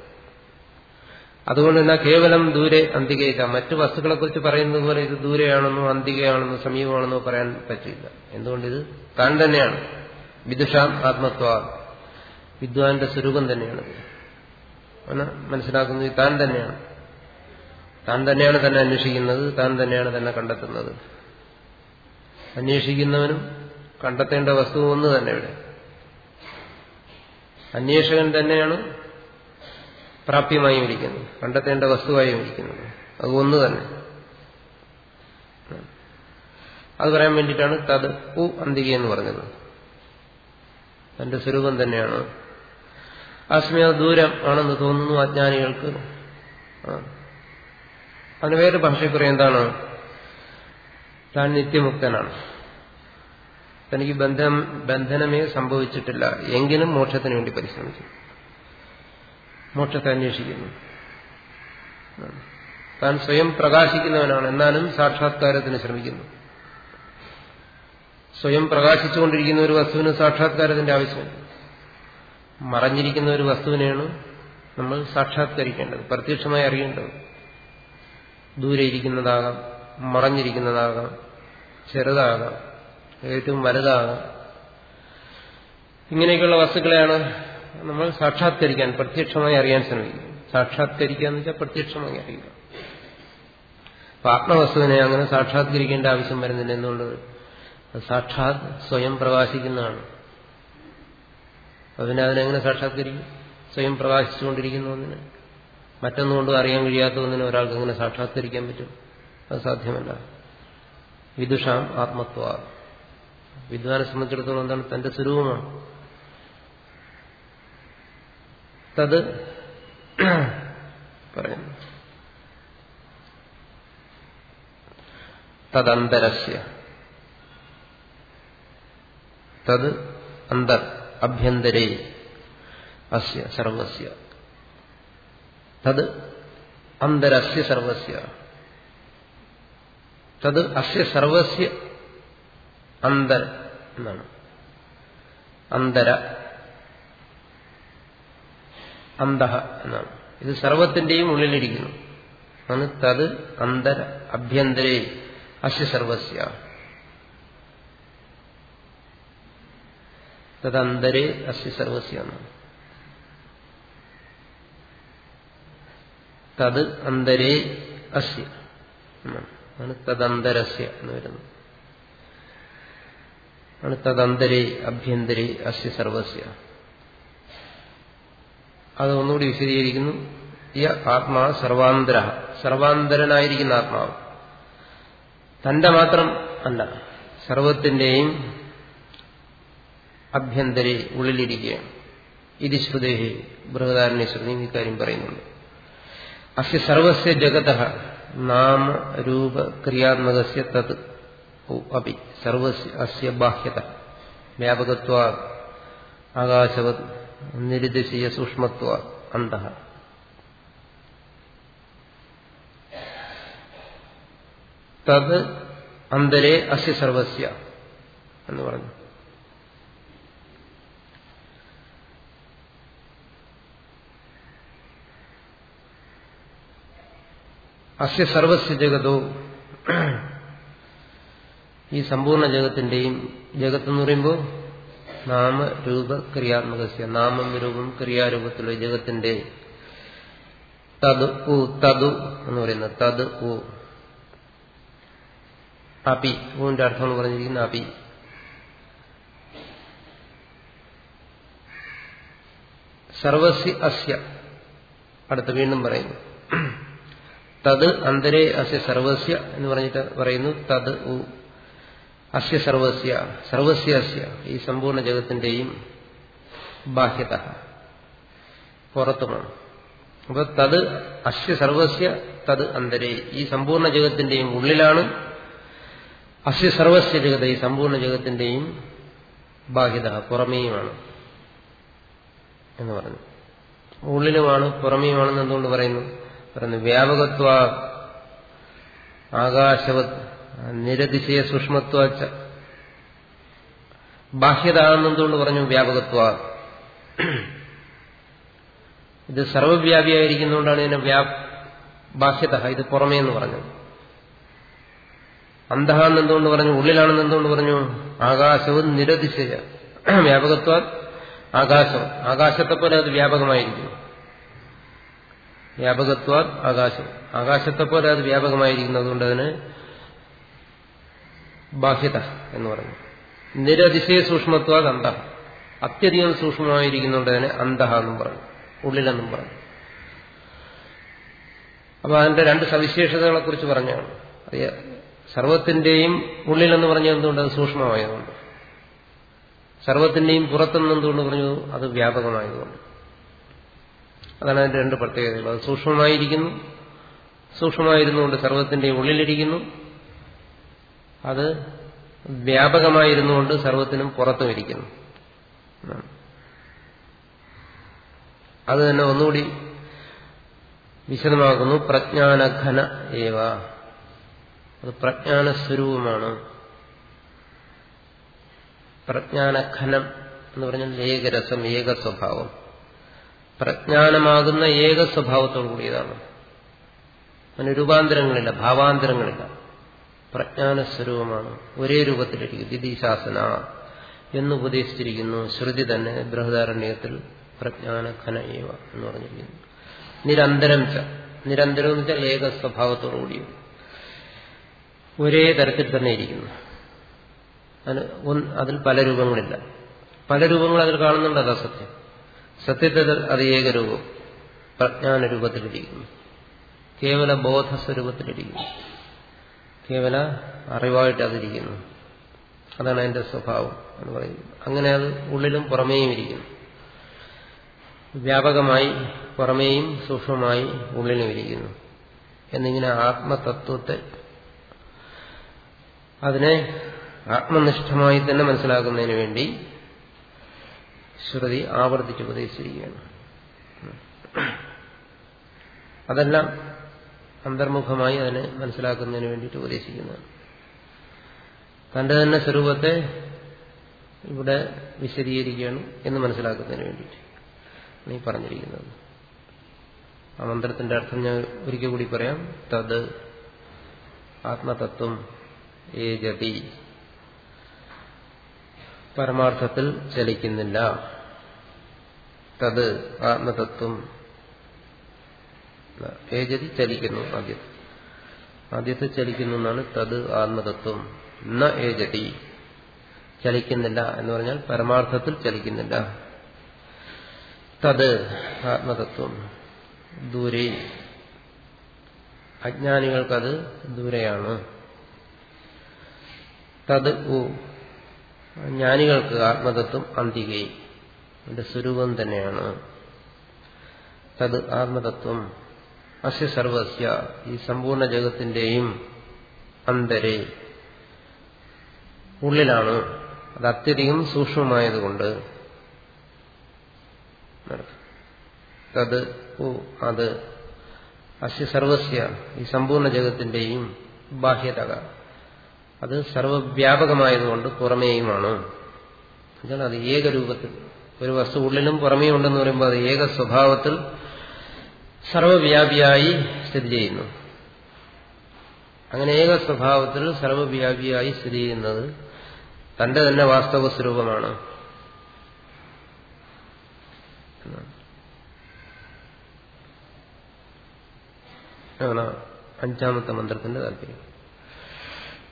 അതുകൊണ്ട് തന്നെ കേവലം ദൂരെ അന്തികയില്ല. മറ്റു വസ്തുക്കളെ കുറിച്ച് പറയുന്നത് പോലെ ഇത് ദൂരെയാണെന്നോ അന്തികയാണെന്നോ സമീപമാണെന്നോ പറയാൻ പറ്റില്ല. എന്തുകൊണ്ട് ഇത് താൻ തന്നെയാണ്. വിദുഷാം ആത്മത്വ. വിദ്വാന്റെ സ്വരൂപം തന്നെയാണ് മനസ്സിലാക്കുന്നത്? താൻ തന്നെയാണ്. താൻ തന്നെയാണ് തന്നെ അന്വേഷിക്കുന്നത്. താൻ തന്നെയാണ് തന്നെ കണ്ടെത്തുന്നത്. അന്വേഷിക്കുന്നവനും കണ്ടെത്തേണ്ട വസ്തു ഒന്ന് തന്നെ ഇവിടെ. അന്വേഷകൻ തന്നെയാണ് പ്രാപ്യമായും ഇരിക്കുന്നു. കണ്ടെത്തേണ്ട വസ്തുവായും ഇരിക്കുന്നത് അത് ഒന്ന് തന്നെ. അത് പറയാൻ വേണ്ടിയിട്ടാണ് തത് ഉ അന്തിക എന്ന് പറഞ്ഞത്. തന്റെ സ്വരൂപം തന്നെയാണ്. ആസ്മയ ദൂരം ആണെന്ന് തോന്നുന്നു അജ്ഞാനികൾക്ക്. അതിന് വേറെ ഭാഷയിൽ പറയും എന്താണ്? താൻ നിത്യമുക്തനാണ്. തനിക്ക് ബന്ധം ബന്ധനമേ സംഭവിച്ചിട്ടില്ല. എങ്കിലും മോക്ഷത്തിന് വേണ്ടി പരിശ്രമിച്ചു. മോക്ഷത്തെ അന്വേഷിക്കുന്നു. താൻ സ്വയം പ്രകാശിക്കുന്നവനാണ്. എന്നാലും സാക്ഷാത്കാരത്തിന് ശ്രമിക്കുന്നു. സ്വയം പ്രകാശിച്ചുകൊണ്ടിരിക്കുന്ന ഒരു വസ്തുവിന് സാക്ഷാത്കാരത്തിന്റെ ആവശ്യമില്ല. മറഞ്ഞിരിക്കുന്ന ഒരു വസ്തുവിനെയാണ് നമ്മൾ സാക്ഷാത്കരിക്കേണ്ടത് പ്രത്യക്ഷമായി അറിയേണ്ടത്. ദൂരെ ഇരിക്കുന്നതാകാം മറഞ്ഞിരിക്കുന്നതാകാം ചെറുതാകാം ഏറ്റവും വലുതാകാം. ഇങ്ങനെയൊക്കെയുള്ള വസ്തുക്കളെയാണ് നമ്മൾ സാക്ഷാത്കരിക്കാൻ പ്രത്യക്ഷമായി അറിയാൻ ശ്രമിക്കും. സാക്ഷാത്കരിക്കുക എന്ന് വെച്ചാൽ പ്രത്യക്ഷമായി അറിയുക. അപ്പൊ ആത്മവസ്തുവിനെ അങ്ങനെ സാക്ഷാത്കരിക്കേണ്ട ആവശ്യം വരുന്നില്ല എന്നുള്ളത് സാക്ഷാത് സ്വയം പ്രകാശിക്കുന്നതാണ്. അതിനെ അതിനെങ്ങനെ സാക്ഷാത്കരിക്കും? സ്വയം പ്രകാശിച്ചുകൊണ്ടിരിക്കുന്ന ഒന്നിന്. മറ്റൊന്നുകൊണ്ടും അറിയാൻ കഴിയാത്ത ഒന്നിനെ ഒരാൾക്ക് എങ്ങനെ സാക്ഷാത്കരിക്കാൻ പറ്റും? അത് സാധ്യമല്ല. വിദുഷാം ആത്മത്വ. വിദ്വാനെ സംബന്ധിച്ചിടത്തോളം എന്താണ്? തന്റെ സ്വരൂപമാണ്. തത് പറയുന്നു തദന്തരസ്യ. തത് അന്തർ അഭ്യന്തരേ അസ്യ സർവസ്യ. തത് അന്തരസ്യ സർവസ്യ. തത് അസ്യ സർവസ്യ അന്തർ എന്നാണ്. അന്തര അന്തഹ എന്നാണ്. ഇത് സർവത്തിന്റെയും ഉള്ളിലിരിക്കുന്നു. ആണ് തത് അന്തര അഭ്യന്തരേ അസ്യ സർവസ്യ. തദന്തരേ അസ്യ സർവസ്യ തത് അന്തരേ അസ്യ ആണ് തദന്തരസ്യ എന്ന് വരുന്നത്. ആണ് തദന്തരേ അഭ്യന്തരേ അസ്യ സർവസ്യ. അത് ഒന്നുകൂടി വിശദീകരിക്കുന്നു. യ ആത്മാ സർവാന്തര. സർവാന്തരനായിരിക്കുന്ന ആത്മാവ്. തന്റെ മാത്രം അല്ല സർവത്തിന്റെയും അഭ്യന്തരെ ഉള്ളിലിരിക്കുകയാണ്. ഇത് ശ്രുതേഹി ബൃഹദാരണ്യ ശ്രുതി ഇക്കാര്യം പറയുന്നുണ്ട്. അസ്യ സർവസ്യ ജഗത നാമ രൂപ ക്രിയാത്മകസ്യ തത് അപി സർവസ്യ അസ്യ ബാഹ്യത. വ്യാപകത്വ ആകാശവത് നിരുദ്ദേശീയ സൂക്ഷ്മത്വ അന്ത. തത് അന്തരേ അസ്യ സർവസ്യ എന്ന് പറഞ്ഞു. അസ്യ സർവസ്യ ജഗതോ ഈ സമ്പൂർണ ജഗത്തിന്റെയും ജഗത്ത് എന്ന് പറയുമ്പോൾ നാമ രൂപ ക്രിയാത്മകസ്യ. നാമം രൂപം ക്രിയാരൂപത്തിലുള്ള ജഗത്തിന്റെ തത് ഉ തതു എന്ന് പറയുന്ന തത് ഉ. അപി. ഊന്റെ അർത്ഥം പറഞ്ഞിരിക്കുന്ന അപി. സർവസി അസ്യ. അടുത്ത് വീണ്ടും പറയുന്നു. തത് അന്തരേ അസ്യ. സർവസ്യ എന്ന് പറഞ്ഞിട്ട് പറയുന്നു തത് ഉ. അസ്യ സർവസ്യ സർവസ്യ അസ്യ ഈ സമ്പൂർണ ജഗത്തിന്റെയും ബാഹ്യത പുറത്തുമാണ്. അപ്പൊ തത് അസ്യ സർവസ്യ തത് അന്തരേ. ഈ സമ്പൂർണ ജഗത്തിന്റെയും ഉള്ളിലാണ് അസ്യ സർവസ്യ ജഗത ഈ സമ്പൂർണ ജഗത്തിന്റെയും ബാഹ്യത പുറമേയുമാണ് എന്ന് പറഞ്ഞു. ഉള്ളിലുമാണ് പുറമേയുമാണെന്ന് എന്തുകൊണ്ട് പറയുന്നു? പറയുന്നു വ്യാപകത്വ ആകാശവത് നിരതിശയ സൂക്ഷ്മത്വ ബാഹ്യത എന്നെന്തുകൊണ്ട് പറഞ്ഞു വ്യാപകത്വ. ഇത് സർവവ്യാപിയായിരിക്കുന്നതുകൊണ്ടാണ് ഇതിനെ വ്യാ ബാഹ്യത ഇത് പുറമേ എന്ന് പറഞ്ഞത്. അന്തഹാന്ന് പറഞ്ഞു ഉള്ളിലാണെന്ന് എന്തുകൊണ്ട് പറഞ്ഞു ആകാശവും നിരതിശയ വ്യാപകത്വ ആകാശം. ആകാശത്തെ പോലെ അത് വ്യാപകമായിരിക്കുന്നു. വ്യാപകത്വ ആകാശം. ആകാശത്തെ പോലെ അത് വ്യാപകമായിരിക്കുന്നതുകൊണ്ട് അതിന് ബാഹ്യത എന്ന് പറഞ്ഞു നിരതിശയ സൂക്ഷ്മത്വ അന്ത അത്യധികം സൂക്ഷ്മമായിരിക്കുന്നുണ്ട് അതിന് അന്തഹ എന്നും പറഞ്ഞു ഉള്ളിലെന്നും പറഞ്ഞു അപ്പൊ അതിന്റെ രണ്ട് സവിശേഷതകളെ കുറിച്ച് പറഞ്ഞാണ് സർവത്തിന്റെയും ഉള്ളിലെന്ന് പറഞ്ഞത് എന്തുകൊണ്ട്? അത് സൂക്ഷ്മമായതുകൊണ്ട്. സർവത്തിന്റെയും പുറത്തുനിന്ന് എന്തുകൊണ്ട് പറഞ്ഞു? അത് വ്യാപകമായതുകൊണ്ട്. അതാണ് അതിന്റെ രണ്ട് പ്രത്യേകതകൾ. അത് സൂക്ഷ്മമായിരിക്കുന്നു. സൂക്ഷ്മമായിരുന്നുകൊണ്ട് സർവത്തിന്റെയും ഉള്ളിലിരിക്കുന്നു. അത് വ്യാപകമായിരുന്നുകൊണ്ട് സർവത്തിനും പുറത്തും ഇരിക്കുന്നു. അത് തന്നെ ഒന്നുകൂടി വിശദമാക്കുന്നു. പ്രജ്ഞാനഘന ഏവ. അത് പ്രജ്ഞാനസ്വരൂപമാണ്. പ്രജ്ഞാനഘനം എന്ന് പറഞ്ഞാൽ ഏകരസം ഏക സ്വഭാവം പ്രജ്ഞാനമാകുന്ന ഏക സ്വഭാവത്തോടു കൂടിയതാണ് അതിന് രൂപാന്തരങ്ങളില്ല ഭാവാന്തരങ്ങളില്ല. പ്രജ്ഞാനസ്വരൂപമാണ്. ഒരേ രൂപത്തിലിരിക്കും ദിദിശാസന എന്ന് ഉപദേശിച്ചിരിക്കുന്നു. ശ്രുതി തന്നെ ബൃഹദാരണ്യത്തിൽ പ്രജ്ഞാന ഖനയവ എന്ന് പറഞ്ഞിരിക്കുന്നു. നിരന്തരം ച. നിരന്തരം എന്ന് വെച്ചാൽ ഏക സ്വഭാവത്തോടുകൂടിയും ഒരേ തരത്തിൽ തന്നെ ഇരിക്കുന്നു. അതിൽ പല രൂപങ്ങളില്ല. പല രൂപങ്ങൾ അതിൽ കാണുന്നുണ്ട്. അതാ സത്യം. സത്യത്തിൽ അത് ഏകരൂപം. പ്രജ്ഞാന രൂപത്തിലിരിക്കുന്നു കേവല ബോധസ്വരൂപത്തിലിരിക്കുന്നു. കേവല അറിവായിട്ട് അതിരിക്കുന്നു അതാണ് അതിന്റെ സ്വഭാവം എന്ന് പറയുന്നത്. അങ്ങനെ അത് ഉള്ളിലും പുറമേയും ഇരിക്കുന്നു. വ്യാപകമായി പുറമേയും സൂക്ഷ്മമായി ഉള്ളിലും ഇരിക്കുന്നു. എന്നിങ്ങനെ ആത്മതത്വത്തെ അതിനെ ആത്മനിഷ്ഠമായി തന്നെ മനസ്സിലാക്കുന്നതിന് വേണ്ടി ശ്രുതി ആവർത്തിച്ച് ഉപദേശിച്ചിരിക്കുകയാണ്. അതെല്ലാം അന്തർമുഖമായി അതിനെ മനസ്സിലാക്കുന്നതിന് വേണ്ടിയിട്ട് ഉപദേശിക്കുന്നതാണ്. തന്റെ തന്നെ സ്വരൂപത്തെ ഇവിടെ വിശദീകരിക്കുകയാണ് എന്ന് മനസ്സിലാക്കുന്നതിന് വേണ്ടിയിട്ട് നീ പറഞ്ഞിരിക്കുന്നത്. ആ മന്ത്രത്തിന്റെ അർത്ഥം ഞാൻ ഒരിക്കൽ കൂടി പറയാം. തത് ആത്മതത്വം ഏജതി. പരമാർത്ഥത്തിൽ ചലിക്കുന്നില്ല. തത് ആത്മതത്വം ഏജതി ചലിക്കുന്നു ആദ്യത്തെ. ആദ്യത്തെ ചലിക്കുന്നു എന്നാണ് തത് ആത്മതത്വം. ന ഏജതി. ചലിക്കുന്നില്ല എന്ന് പറഞ്ഞാൽ പരമാർത്ഥത്തിൽ ചലിക്കുന്നില്ല. തത് ആത്മതത്വം. ദൂരെ. അജ്ഞാനികൾക്കത് ദൂരെയാണ്. തത് ഉ. ജ്ഞാനികൾക്ക് ആത്മതത്വം അന്തികൈ. സ്വരൂപം തന്നെയാണ്. തത് ആത്മതത്വം. അസ്യ സർവസ്യ ഈ സമ്പൂർണ ജഗത്തിന്റെയും അന്തരെ. ഉള്ളിലാണ്. അത് അത്യധികം സൂക്ഷ്മമായതുകൊണ്ട് അത് അത് അസ്യ സർവസ്യ ഈ സമ്പൂർണ ജഗത്തിന്റെയും ബാഹ്യതക. അത് സർവവ്യാപകമായതുകൊണ്ട് പുറമേയുമാണ്. അത് ഏകരൂപത്തിൽ ഒരു വസ്തു ഉള്ളിലും പുറമേ ഉണ്ടെന്ന് പറയുമ്പോൾ അത് ഏക സ്വഭാവത്തിൽ സർവവ്യാപിയായി സ്ഥിതി ചെയ്യുന്നു. അങ്ങനെ ഏക സ്വഭാവത്തിൽ സർവവ്യാപിയായി സ്ഥിതി ചെയ്യുന്നത് തന്റെ തന്നെ വാസ്തവ സ്വരൂപമാണ് അഞ്ചാമത്തെ മന്ത്രത്തിന്റെ താല്പര്യം.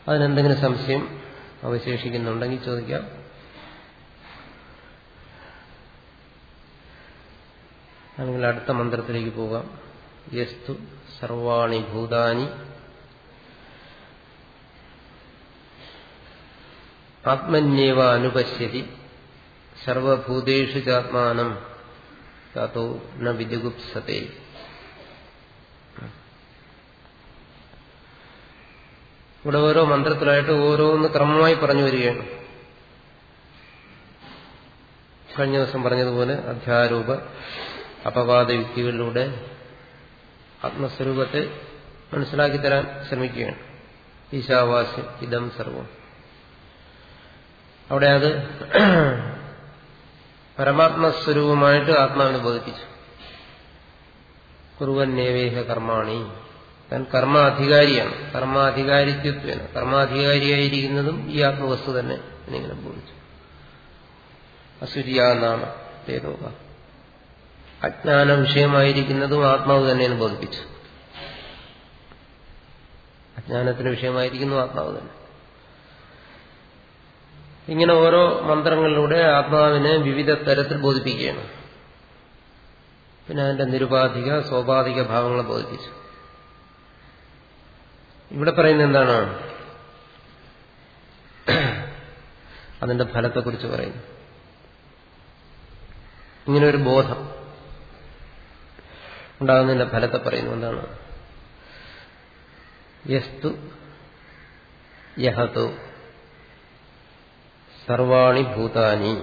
അതിനെന്തെങ്കിലും സംശയം അവശേഷിക്കുന്നുണ്ടെങ്കിൽ ചോദിക്കാം. അല്ലെങ്കിൽ അടുത്ത മന്ത്രത്തിലേക്ക് പോകാം. യസ്തു സർവാണി ഭൂതാനി. ആത്മന്യേവ അനുപശ്യതി. സർവഭൂതേഷു ചാത്മാനം തോ ന വിജുഗുപ്സത്തെ. ഇവിടെ ഓരോ മന്ത്രത്തിലായിട്ട് ഓരോന്ന് ക്രമമായി പറഞ്ഞു വരികയാണ്. കഴിഞ്ഞ ദിവസം പറഞ്ഞതുപോലെ അധ്യാരൂപ അപവാദ യുക്തികളിലൂടെ ആത്മസ്വരൂപത്തെ മനസ്സിലാക്കി തരാൻ ശ്രമിക്കുകയാണ്. ഈശാവാസ്യം ഇതം സർവം. അവിടെ അത് പരമാത്മസ്വരൂപമായിട്ട് ആത്മാവിനെ ബോധിപ്പിച്ചു. കുറുവൻ നേവേഹ കർമാണി. താൻ കർമാധികാരിയാണ്. കർമാധികാരിത്വത്വേന കർമാധികാരിയായിരിക്കുന്നതും ഈ ആത്മവസ്തു തന്നെ എന്നിങ്ങനെ ബോധിച്ചു. അസുരിയാണ് തേതോക അജ്ഞാന വിഷയമായിരിക്കുന്നതും ആത്മാവ് തന്നെയെന്ന് ബോധിപ്പിച്ചു അജ്ഞാനത്തിന് വിഷയമായിരിക്കുന്നു ആത്മാവ് തന്നെ. ഇങ്ങനെ ഓരോ മന്ത്രങ്ങളിലൂടെ ആത്മാവിനെ വിവിധ തരത്തിൽ ബോധിപ്പിക്കുകയാണ്. പിന്നെ അതിന്റെ നിരുപാധിക സ്വാഭാവിക ഭാവങ്ങളെ ബോധിപ്പിച്ചു. ഇവിടെ പറയുന്നത് എന്താണ്? അതിന്റെ ഫലത്തെക്കുറിച്ച് പറയുന്നു. ഇങ്ങനെ ഒരു ബോധം. ഉണ്ടാകുന്നതിന്റെ ഫലത്തെ പറയുന്നു എന്താണ് യസ്തു യഹതു സർവാണി ഭൂതാനി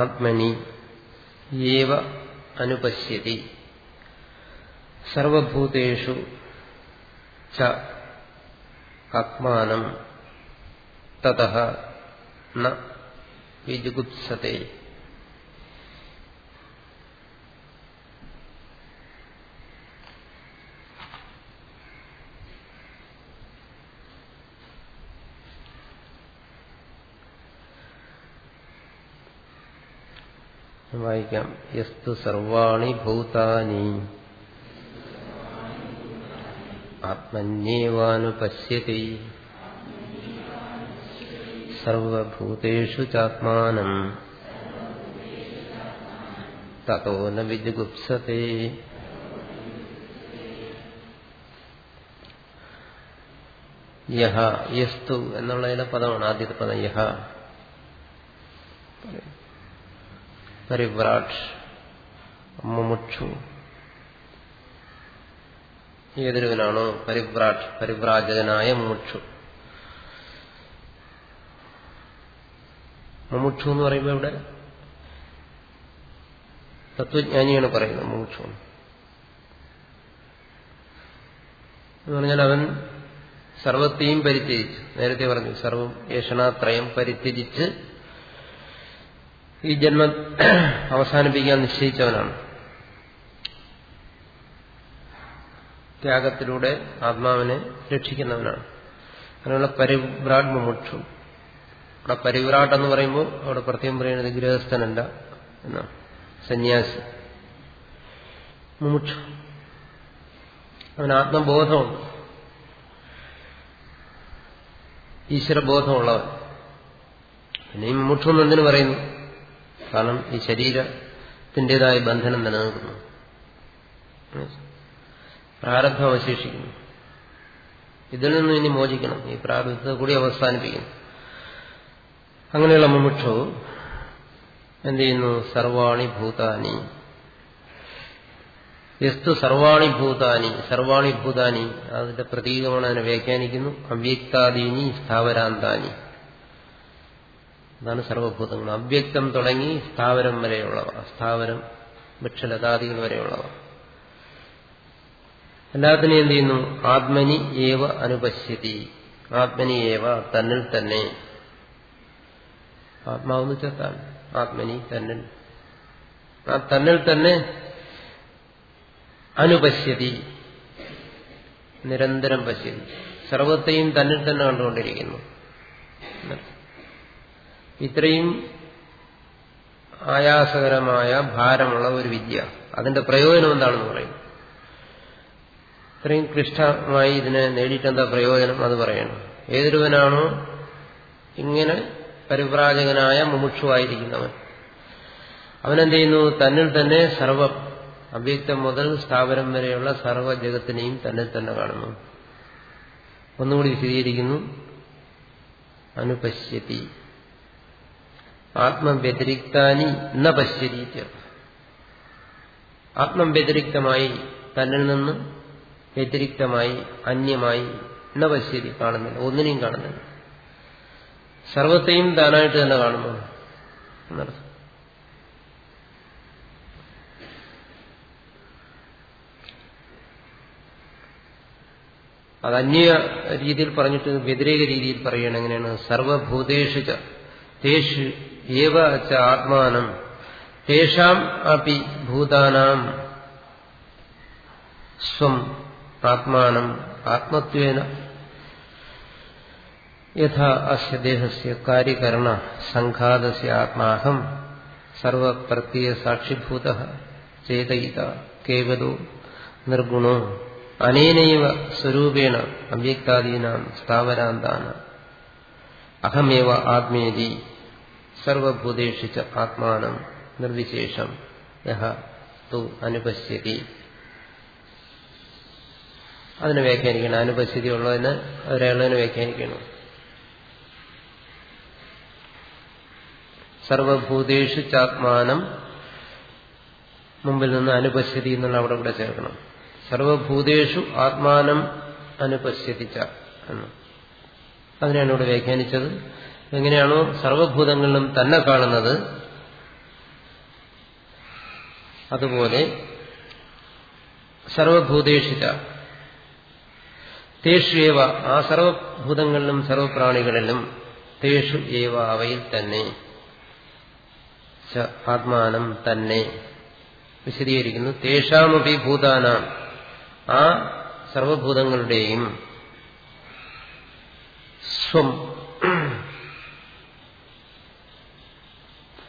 ആത്മനി ഏവ അനുപശ്യതി സർവഭൂതേഷു ച ആത്മാനം തത ന വിജുഗുപ്സത്തെ. വായിക്കാം യസ്തു സർവാണി ഭൂതാനി ആത്മന്യേവാനുപശ്യതി സർവഭൂതേഷു ചാത്മാനം തതോ ന വിജുഗുപ്സത്തെ യഹ യസ്തു എന്നുള്ളതിലെ പദമാണ് ആദ്യത്തെ പദം യഹ. പരിവ്രാട്ട് മുമുക്ഷു ഏതൊരുവനാണോ പരിവ്രാട് പരിവ്രാജകനായ മുമുക്ഷു മുമുക്ഷു എന്ന് പറയുമ്പോൾ ഇവിടെ തത്വജ്ഞാനിയാണ് പറയുന്നത് മുമുക്ഷു എന്ന് പറഞ്ഞാൽ അവൻ സർവത്തെയും പരിത്യജിച്ചു. നേരത്തെ പറഞ്ഞു സർവം ഏഷണാത്രയം പരിത്യജിച്ച് ഈ ജന്മം അവസാനിപ്പിക്കാൻ നിശ്ചയിച്ചവനാണ്. ത്യാഗത്തിലൂടെ ആത്മാവിനെ രക്ഷിക്കുന്നവനാണ്. അങ്ങനെയുള്ള പരിഭ്രാട് മുമുക്ഷു അവിടെ പരിവ്രാട്ട് എന്ന് പറയുമ്പോൾ അവിടെ പ്രത്യേകം പറയുന്നത് ഗൃഹസ്ഥനല്ല എന്നാണ്. സന്യാസി. മുമുക്ഷു. അവന് ആത്മബോധമുണ്ട്. ഈശ്വരബോധമുള്ളവൻ. പിന്നെ ഈ മുമുക്ഷു എന്തിനു പറയുന്നു? കാരണം ഈ ശരീരത്തിന്റെതായ ബന്ധനം നിലനിൽക്കുന്നു. പ്രാരബ്ധം അവശേഷിക്കുന്നു ഇതിൽ നിന്നും ഇനി മോചിക്കണം. ഈ പ്രാരബ്ധത്തെ കൂടി അവസാനിപ്പിക്കുന്നു. അങ്ങനെയുള്ള മുമുക്ഷു എന്ത് ചെയ്യുന്നു? സർവാണി ഭൂതാനി. യസ്തു സർവാണി ഭൂതാനി. സർവാണി ഭൂതാനി. അതിന്റെ പ്രതീകമാണ് അതിനെ വ്യാഖ്യാനിക്കുന്നു. അവ്യക്താദീനി സ്ഥാവരാന്താനി. അതാണ് സർവഭൂതങ്ങൾ. അവ്യക്തം തുടങ്ങി സ്ഥാവരം വരെയുള്ളവ. സ്ഥാവരം വൃക്ഷലതാദികൾ വരെയുള്ളവ. എല്ലാത്തിനെയും എന്ത് ചെയ്യുന്നു? ആത്മനി ഏവ അനുപശ്യതി. ആത്മനി ഏവ തന്നിൽ തന്നെ. ആത്മാവെന്ന് വെച്ചാൽ ആത്മനി തന്നിൽ. ആ തന്നിൽ തന്നെ അനുപശ്യതി. നിരന്തരം പശ്യതി. സർവത്തെയും തന്നിൽ തന്നെ കണ്ടുകൊണ്ടിരിക്കുന്നു. ഇത്രയും ആയാസകരമായ ഭാരമുള്ള ഒരു വിദ്യ. അതിന്റെ പ്രയോജനം എന്താണെന്ന് പറയും. ഇത്രയും ക്ലിഷ്ടമായി ഇതിനെ നേടിയിട്ടെന്താ പ്രയോജനം അത് പറയണം. ഏതൊരുവനാണോ ഇങ്ങനെ പരിപ്രാജകനായ മുമുക്ഷുവായിരിക്കുന്നവൻ. അവനെന്ത് ചെയ്യുന്നു തന്നിൽ തന്നെ സർവ. അവ്യക്തം മുതൽ സ്ഥാപനം വരെയുള്ള സർവ ജഗത്തിനെയും തന്നിൽ തന്നെ കാണുന്നു. ഒന്നുകൂടി വിശദീകരിക്കുന്നു. അനുപശ്യതി. ആത്മവ്യതിരിക്താനി ന ആത്മം ആത്മവ്യതിരിക്തമായി തന്നിൽ നിന്ന് വ്യതിരിക്തമായി അന്യമായി ന പശ്യതി കാണുന്നില്ല. ഒന്നിനെയും കാണുന്നില്ല. സർവത്തെയും താനായിട്ട് തന്നെ കാണുന്നു. എന്നർത്ഥം. അത് അന്യ രീതിയിൽ പറഞ്ഞിട്ട് വ്യതിരേക രീതിയിൽ പറയുകയാണ് എങ്ങനെയാണ്? സർവഭൂതേഷു തേഷു ഏവ ച ആത്മാനം. തേഷാം അപ്പി ഭൂതാനാം. സ്വം ആത്മാനം ആത്മത്വേന. യഥാ അസ്യ ദേഹസ്യ കാര്യകരണ സംഘാതസ്യ ആത്മാഹം. സർവപ്രത്യയ സാക്ഷിഭൂത ചേതയിത കേവലോ നിർഗുണോ. അനേനൈവ സ്വരൂപേണ അവ്യക്താദീനാം സ്ഥാവരാന്താന. അഹമേവ ആത്മേതി സർവഭൂതേഷിച്ച ആത്മാനം നിർവിശേഷം. യഹ തു അനുപശ്യതി. അതിനെ വ്യാഖ്യാനിക്കണം. അനുപശ്യതി ഉള്ളതിന് ഒരാളതിനെ വ്യാഖ്യാനിക്കണം. സർവഭൂതേഷു ചാത്മാനം മുമ്പിൽ നിന്ന് അനുപശ്യതി എന്നുള്ള അവിടെ കൂടെ ചേർക്കണം. സർവഭൂതേഷു ആത്മാനം അനുപശ്യതിച്ച എന്ന്. അതിനാണ് ഇവിടെ വ്യാഖ്യാനിച്ചത്. എങ്ങനെയാണോ സർവഭൂതങ്ങളിലും തന്നെ കാണുന്നത്. അതുപോലെ സർവഭൂതേഷിത തേഷു ഏവ ആ സർവഭൂതങ്ങളിലും സർവപ്രാണികളിലും തേഷു ഏവ അവയിൽ തന്നെ ആത്മാനം തന്നെ വിശദീകരിക്കുന്നു. തേഷാമപി ഭൂതാനാം ആ സർവഭൂതങ്ങളുടെയും സ്വം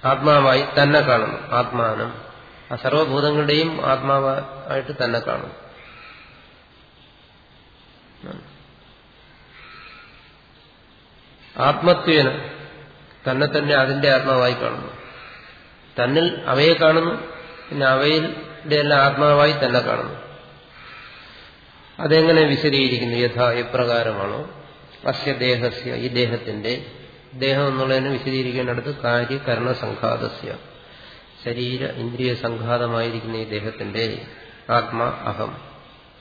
ആത്മാവായി തന്നെ കാണുന്നു ആത്മാനം. ആ സർവഭൂതങ്ങളുടെയും ആത്മാവായിട്ട് തന്നെ കാണുന്നു ആത്മത്വേന തന്നെ തന്നെ അതിന്റെ ആത്മാവായി കാണുന്നു. തന്നിൽ അവയെ കാണുന്നു പിന്നെ അവയിലെ എല്ലാം ആത്മാവായി തന്നെ കാണുന്നു. അതെങ്ങനെ വിശദീകരിക്കുന്നു? യഥാ എപ്രകാരമാണോ? അസ്യ ദേഹസ്യ ഈ ദേഹത്തിന്റെ ദേഹം എന്നുള്ളതിനെ വിശദീകരിക്കേണ്ടടുത്ത് കാര്യകരണ സംഘാതസ്യ ശരീര ഇന്ദ്രിയ സംഘാതമായിരിക്കുന്ന ഈ ദേഹത്തിന്റെ ആത്മാ അഹം.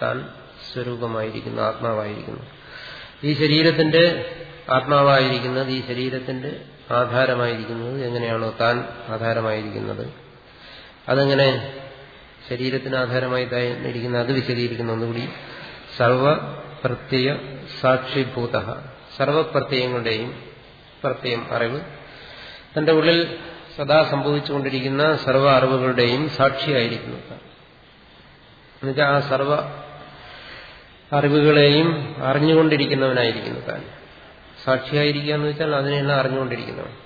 താൻ സ്വരൂപമായിരിക്കുന്നു ആത്മാവായിരിക്കുന്നു. ഈ ശരീരത്തിന്റെ ആത്മാവായിരിക്കുന്നത് ഈ ശരീരത്തിന്റെ ആധാരമായിരിക്കുന്നത് എങ്ങനെയാണോ താൻ ആധാരമായിരിക്കുന്നത്. അതെങ്ങനെ ശരീരത്തിന് ആധാരമായി ഇരിക്കുന്ന അത് വിശദീകരിക്കുന്ന. ഒന്നുകൂടി സർവപ്രത്യയ സാക്ഷിഭൂത സർവപ്രത്യയങ്ങളുടെയും പ്രത്യയം അറിവ്. തന്റെ ഉള്ളിൽ സദാ സംഭവിച്ചുകൊണ്ടിരിക്കുന്ന സർവ അറിവുകളുടെയും സാക്ഷിയായിരിക്കുന്നു എന്നുവെച്ചാൽ ആ സർവ അറിവുകളെയും അറിഞ്ഞുകൊണ്ടിരിക്കുന്നവനായിരിക്കുന്നു താൻ. സാക്ഷിയായിരിക്കുക എന്ന് വെച്ചാൽ അതിനെല്ലാം അറിഞ്ഞുകൊണ്ടിരിക്കുന്നവൻ.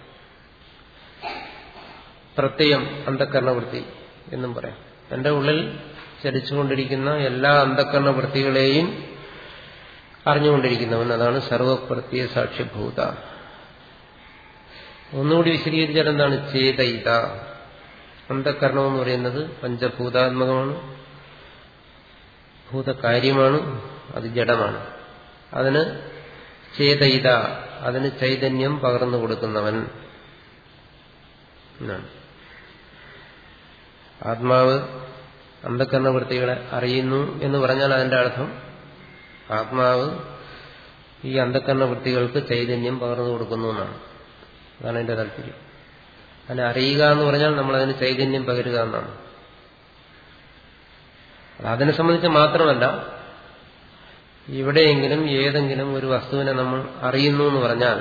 പ്രത്യയം അന്ധക്കരണവൃത്തി എന്നും പറയാം. എന്റെ ഉള്ളിൽ ചലിച്ചുകൊണ്ടിരിക്കുന്ന എല്ലാ അന്ധക്കരണവൃത്തികളെയും അറിഞ്ഞുകൊണ്ടിരിക്കുന്നവൻ. അതാണ് സർവപ്രത്യ സാക്ഷ്യഭൂത ഒന്നുകൂടി വിശദീകരിച്ചാൽ എന്താണ് ചേതയിത അന്ധകരണം എന്ന് പറയുന്നത് പഞ്ചഭൂതാത്മകമാണ്. ഭൂതകാര്യമാണ് അത് ജഡമാണ്. അതിന് ചേതയിത അതിന് ചൈതന്യം പകർന്നു കൊടുക്കുന്നവൻ എന്നാണ്. ആത്മാവ് അന്ധകരണവൃത്തികളെ അറിയുന്നു എന്ന് പറഞ്ഞാൽ അതിന്റെ അർത്ഥം ആത്മാവ് ഈ അന്ധകരണവൃത്തികൾക്ക് ചൈതന്യം പകർന്നു കൊടുക്കുന്നു എന്നാണ്. അതാണ് എന്റെ താല്പര്യം. അതിനെ അറിയുക എന്ന് പറഞ്ഞാൽ നമ്മൾ അതിന് ചൈതന്യം പകരുക എന്നാണ്. അതിനെ സംബന്ധിച്ച് മാത്രമല്ല എവിടെയെങ്കിലും ഏതെങ്കിലും ഒരു വസ്തുവിനെ നമ്മൾ അറിയുന്നു എന്ന് പറഞ്ഞാൽ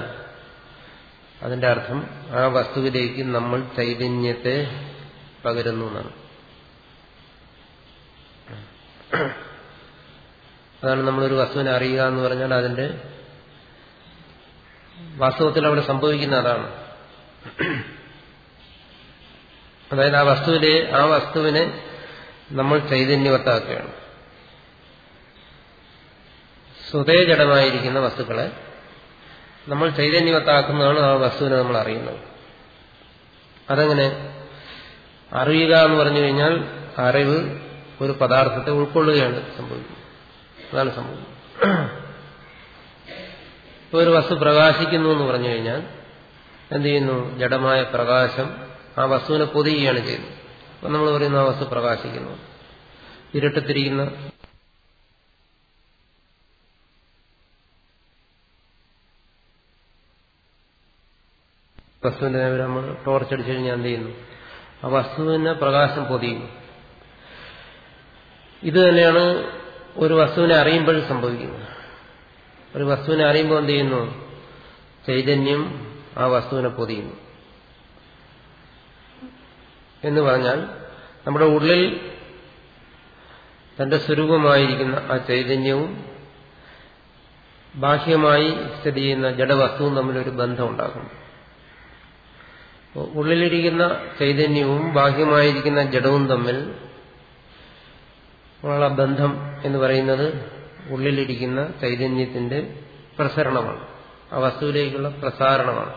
അതിന്റെ അർത്ഥം ആ വസ്തുവിലേക്ക് നമ്മൾ ചൈതന്യത്തെ പകരുന്നു എന്നാണ്. അതാണ് നമ്മളൊരു വസ്തുവിനെ അറിയുക എന്ന് പറഞ്ഞാൽ അതിന്റെ വാസ്തവത്തിൽ അവിടെ സംഭവിക്കുന്ന അതാണ്. അതായത് ആ വസ്തുവിനെ ആ വസ്തുവിനെ നമ്മൾ ചൈതന്യവത്താക്കുകയാണ്. സ്വതേജടമായിരിക്കുന്ന വസ്തുക്കളെ നമ്മൾ ചൈതന്യവത്താക്കുന്നതാണ് ആ വസ്തുവിനെ നമ്മൾ അറിയുന്നത്. അതങ്ങനെ അറിയുക എന്ന് പറഞ്ഞു കഴിഞ്ഞാൽ അറിവ് ഒരു പദാർത്ഥത്തെ ഉൾക്കൊള്ളുകയാണ് സംഭവിക്കുന്നത്. അതാണ് സംഭവിക്കുന്നത്. ഇപ്പൊ ഒരു വസ്തു പ്രകാശിക്കുന്നു എന്ന് പറഞ്ഞു കഴിഞ്ഞാൽ എന്ത് ചെയ്യുന്നു? ജഡമായ പ്രകാശം ആ വസ്തുവിനെ പൊതിയുകയാണ് ചെയ്യുന്നത്. അപ്പൊ നമ്മൾ പറയുന്നു ആ വസ്തു പ്രകാശിക്കുന്നു. ഇരുട്ടത്തിരിക്കുന്ന വസ്തുവിന്റെ നേരെ നമ്മൾ ടോർച്ച് അടിച്ചു കഴിഞ്ഞാൽ എന്ത് ചെയ്യുന്നു? ആ വസ്തുവിനെ പ്രകാശം പൊതിയുന്നു. ഇത് തന്നെയാണ് ഒരു വസ്തുവിനെ അറിയുമ്പോൾ സംഭവിക്കുന്നത്. ഒരു വസ്തുവിനെ അറിയുമ്പോൾ എന്ത് ചെയ്യുന്നു? ചൈതന്യം ആ വസ്തുവിനെ പൊതിയുന്നു എന്ന് പറഞ്ഞാൽ നമ്മുടെ ഉള്ളിൽ തന്റെ സ്വരൂപമായിരിക്കുന്ന ആ ചൈതന്യവും ബാഹ്യമായി സ്ഥിതി ചെയ്യുന്ന ജഡവസ്തുവും തമ്മിലൊരു ബന്ധം ഉള്ളിലിരിക്കുന്ന ചൈതന്യവും ബാഹ്യമായിരിക്കുന്ന ജഡവും തമ്മിൽ ഉള്ള ബന്ധം എന്ന് പറയുന്നത് ഉള്ളിലിരിക്കുന്ന ചൈതന്യത്തിന്റെ പ്രസരണമാണ്. ആ വസ്തുവിലേക്കുള്ള പ്രസാരണമാണ്.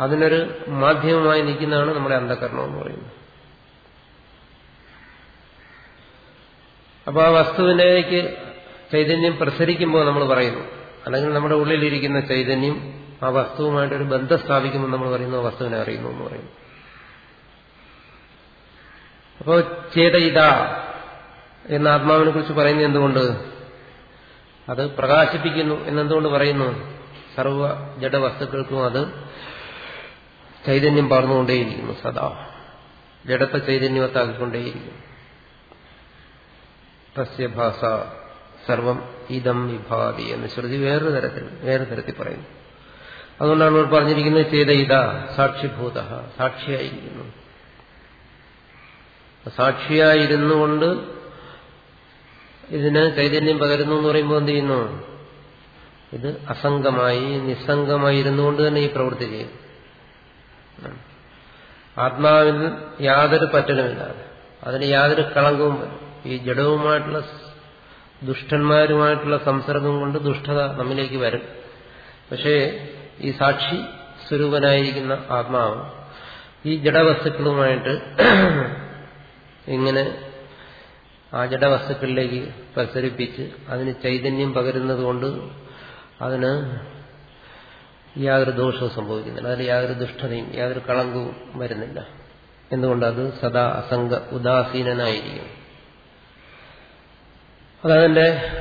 അതിനൊരു മാധ്യമമായി നിൽക്കുന്നതാണ് നമ്മുടെ അന്ധകരണം എന്ന് പറയുന്നത്. അപ്പോൾ ആ വസ്തുവിനേക്ക് ചൈതന്യം പ്രസരിക്കുമ്പോൾ നമ്മൾ പറയുന്നു. അല്ലെങ്കിൽ നമ്മുടെ ഉള്ളിലിരിക്കുന്ന ചൈതന്യം ആ വസ്തുവുമായിട്ടൊരു ബന്ധം സ്ഥാപിക്കുമ്പോൾ നമ്മൾ പറയുന്നു ആ വസ്തുവിനെ അറിയുന്നു എന്ന് പറയുന്നു. അപ്പോൾ ചേതയിത എന്ന ആത്മാവിനെ കുറിച്ച് പറയുന്നത് എന്തുകൊണ്ട്? അത് പ്രകാശിപ്പിക്കുന്നു എന്നെന്തുകൊണ്ട് പറയുന്നു? സർവ ജഡവസ്തുക്കൾക്കും അത് ചൈതന്യം പകർന്നുകൊണ്ടേയിരിക്കുന്നു സദാ. ജഡത്തെ ചൈതന്യവത്താക്കിക്കൊണ്ടേയിരിക്കുന്നു തസ്യഭാസ സർവം ഇതം വിഭാതി എന്ന് ശ്രുതി വേറൊരു തരത്തിൽ വേറെ തരത്തിൽ പറയുന്നു. അതുകൊണ്ടാണ് ഇവിടെ പറഞ്ഞിരിക്കുന്നത് ചെയ്ത ഇത സാക്ഷിഭൂത സാക്ഷിയായിരിക്കുന്നു. സാക്ഷിയായിരുന്നു കൊണ്ട് ഇതിന് ചൈതന്യം പകരുന്നു എന്ന് പറയുമ്പോൾ എന്ത് ചെയ്യുന്നു? ഇത് അസംഗമായി നിസ്സംഗമായി ഇരുന്നുകൊണ്ട് തന്നെ ഈ പ്രവൃത്തി ചെയ്യും. ആത്മാവിൽ യാതൊരു പറ്റലുമില്ലാതെ അതിന് യാതൊരു കളങ്കവും ഈ ജഡവുമായിട്ടുള്ള ദുഷ്ടന്മാരുമായിട്ടുള്ള സംസർഗം കൊണ്ട് ദുഷ്ടത നമ്മിലേക്ക് വരും. പക്ഷേ ഈ സാക്ഷി സ്വരൂപനായിരിക്കുന്ന ആത്മാവ് ഈ ജഡവസ്തുക്കളുമായിട്ട് ഇങ്ങനെ ആ ജഡവസ്തുക്കളിലേക്ക് പ്രസരിപ്പിച്ച് അതിന് ചൈതന്യം പകരുന്നത് കൊണ്ട് അതിന് യാതൊരു ദോഷവും സംഭവിക്കുന്നില്ല. അതിൽ യാതൊരു ദുഷ്ടതയും യാതൊരു കളങ്കവും വരുന്നില്ല. എന്തുകൊണ്ട്? അത് സദാ അസംഗ ഉദാസീനനായിരിക്കും. അതതിന്റെ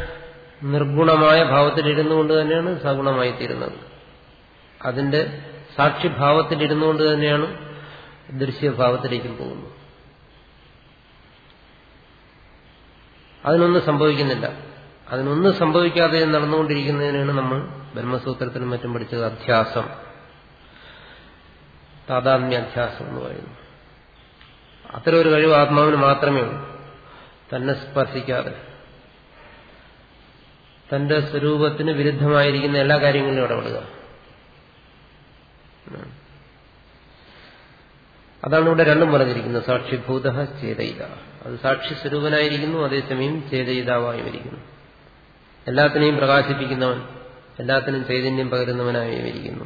നിർഗുണമായ ഭാവത്തിലിരുന്നു കൊണ്ട് തന്നെയാണ് സഗുണമായി തീരുന്നത്. അതിന്റെ സാക്ഷിഭാവത്തിലിരുന്നു കൊണ്ട് തന്നെയാണ് ദൃശ്യഭാവത്തിലേക്കും പോകുന്നത്. അതിനൊന്നും സംഭവിക്കുന്നില്ല. അതിനൊന്നും സംഭവിക്കാതെ നടന്നുകൊണ്ടിരിക്കുന്നതിനാണ് നമ്മൾ ബ്രഹ്മസൂത്രത്തിലും മറ്റും പഠിച്ചത് അധ്യാസം. താതാത്മ്യാധ്യാസം എന്ന് പറയുന്നു അത്തരം ഒരു കഴിവ് ആത്മാവിന് മാത്രമേ ഉള്ളൂ. തന്നെ സ്പർശിക്കാതെ. തന്റെ സ്വരൂപത്തിന് വിരുദ്ധമായിരിക്കുന്ന എല്ലാ കാര്യങ്ങളിലും ഇടപെടുക. അതാണ് ഇവിടെ രണ്ടും പറഞ്ഞിരിക്കുന്നത്. സാക്ഷിഭൂത ചേതയിത അത് സാക്ഷി സ്വരൂപനായിരിക്കുന്നു അതേസമയം ചേതയിതാവായും ഇരിക്കുന്നു എല്ലാത്തിനെയും പ്രകാശിപ്പിക്കുന്നവൻ എല്ലാത്തിനും ചൈതന്യം പകരുന്നവനായി ഇരിക്കുന്നു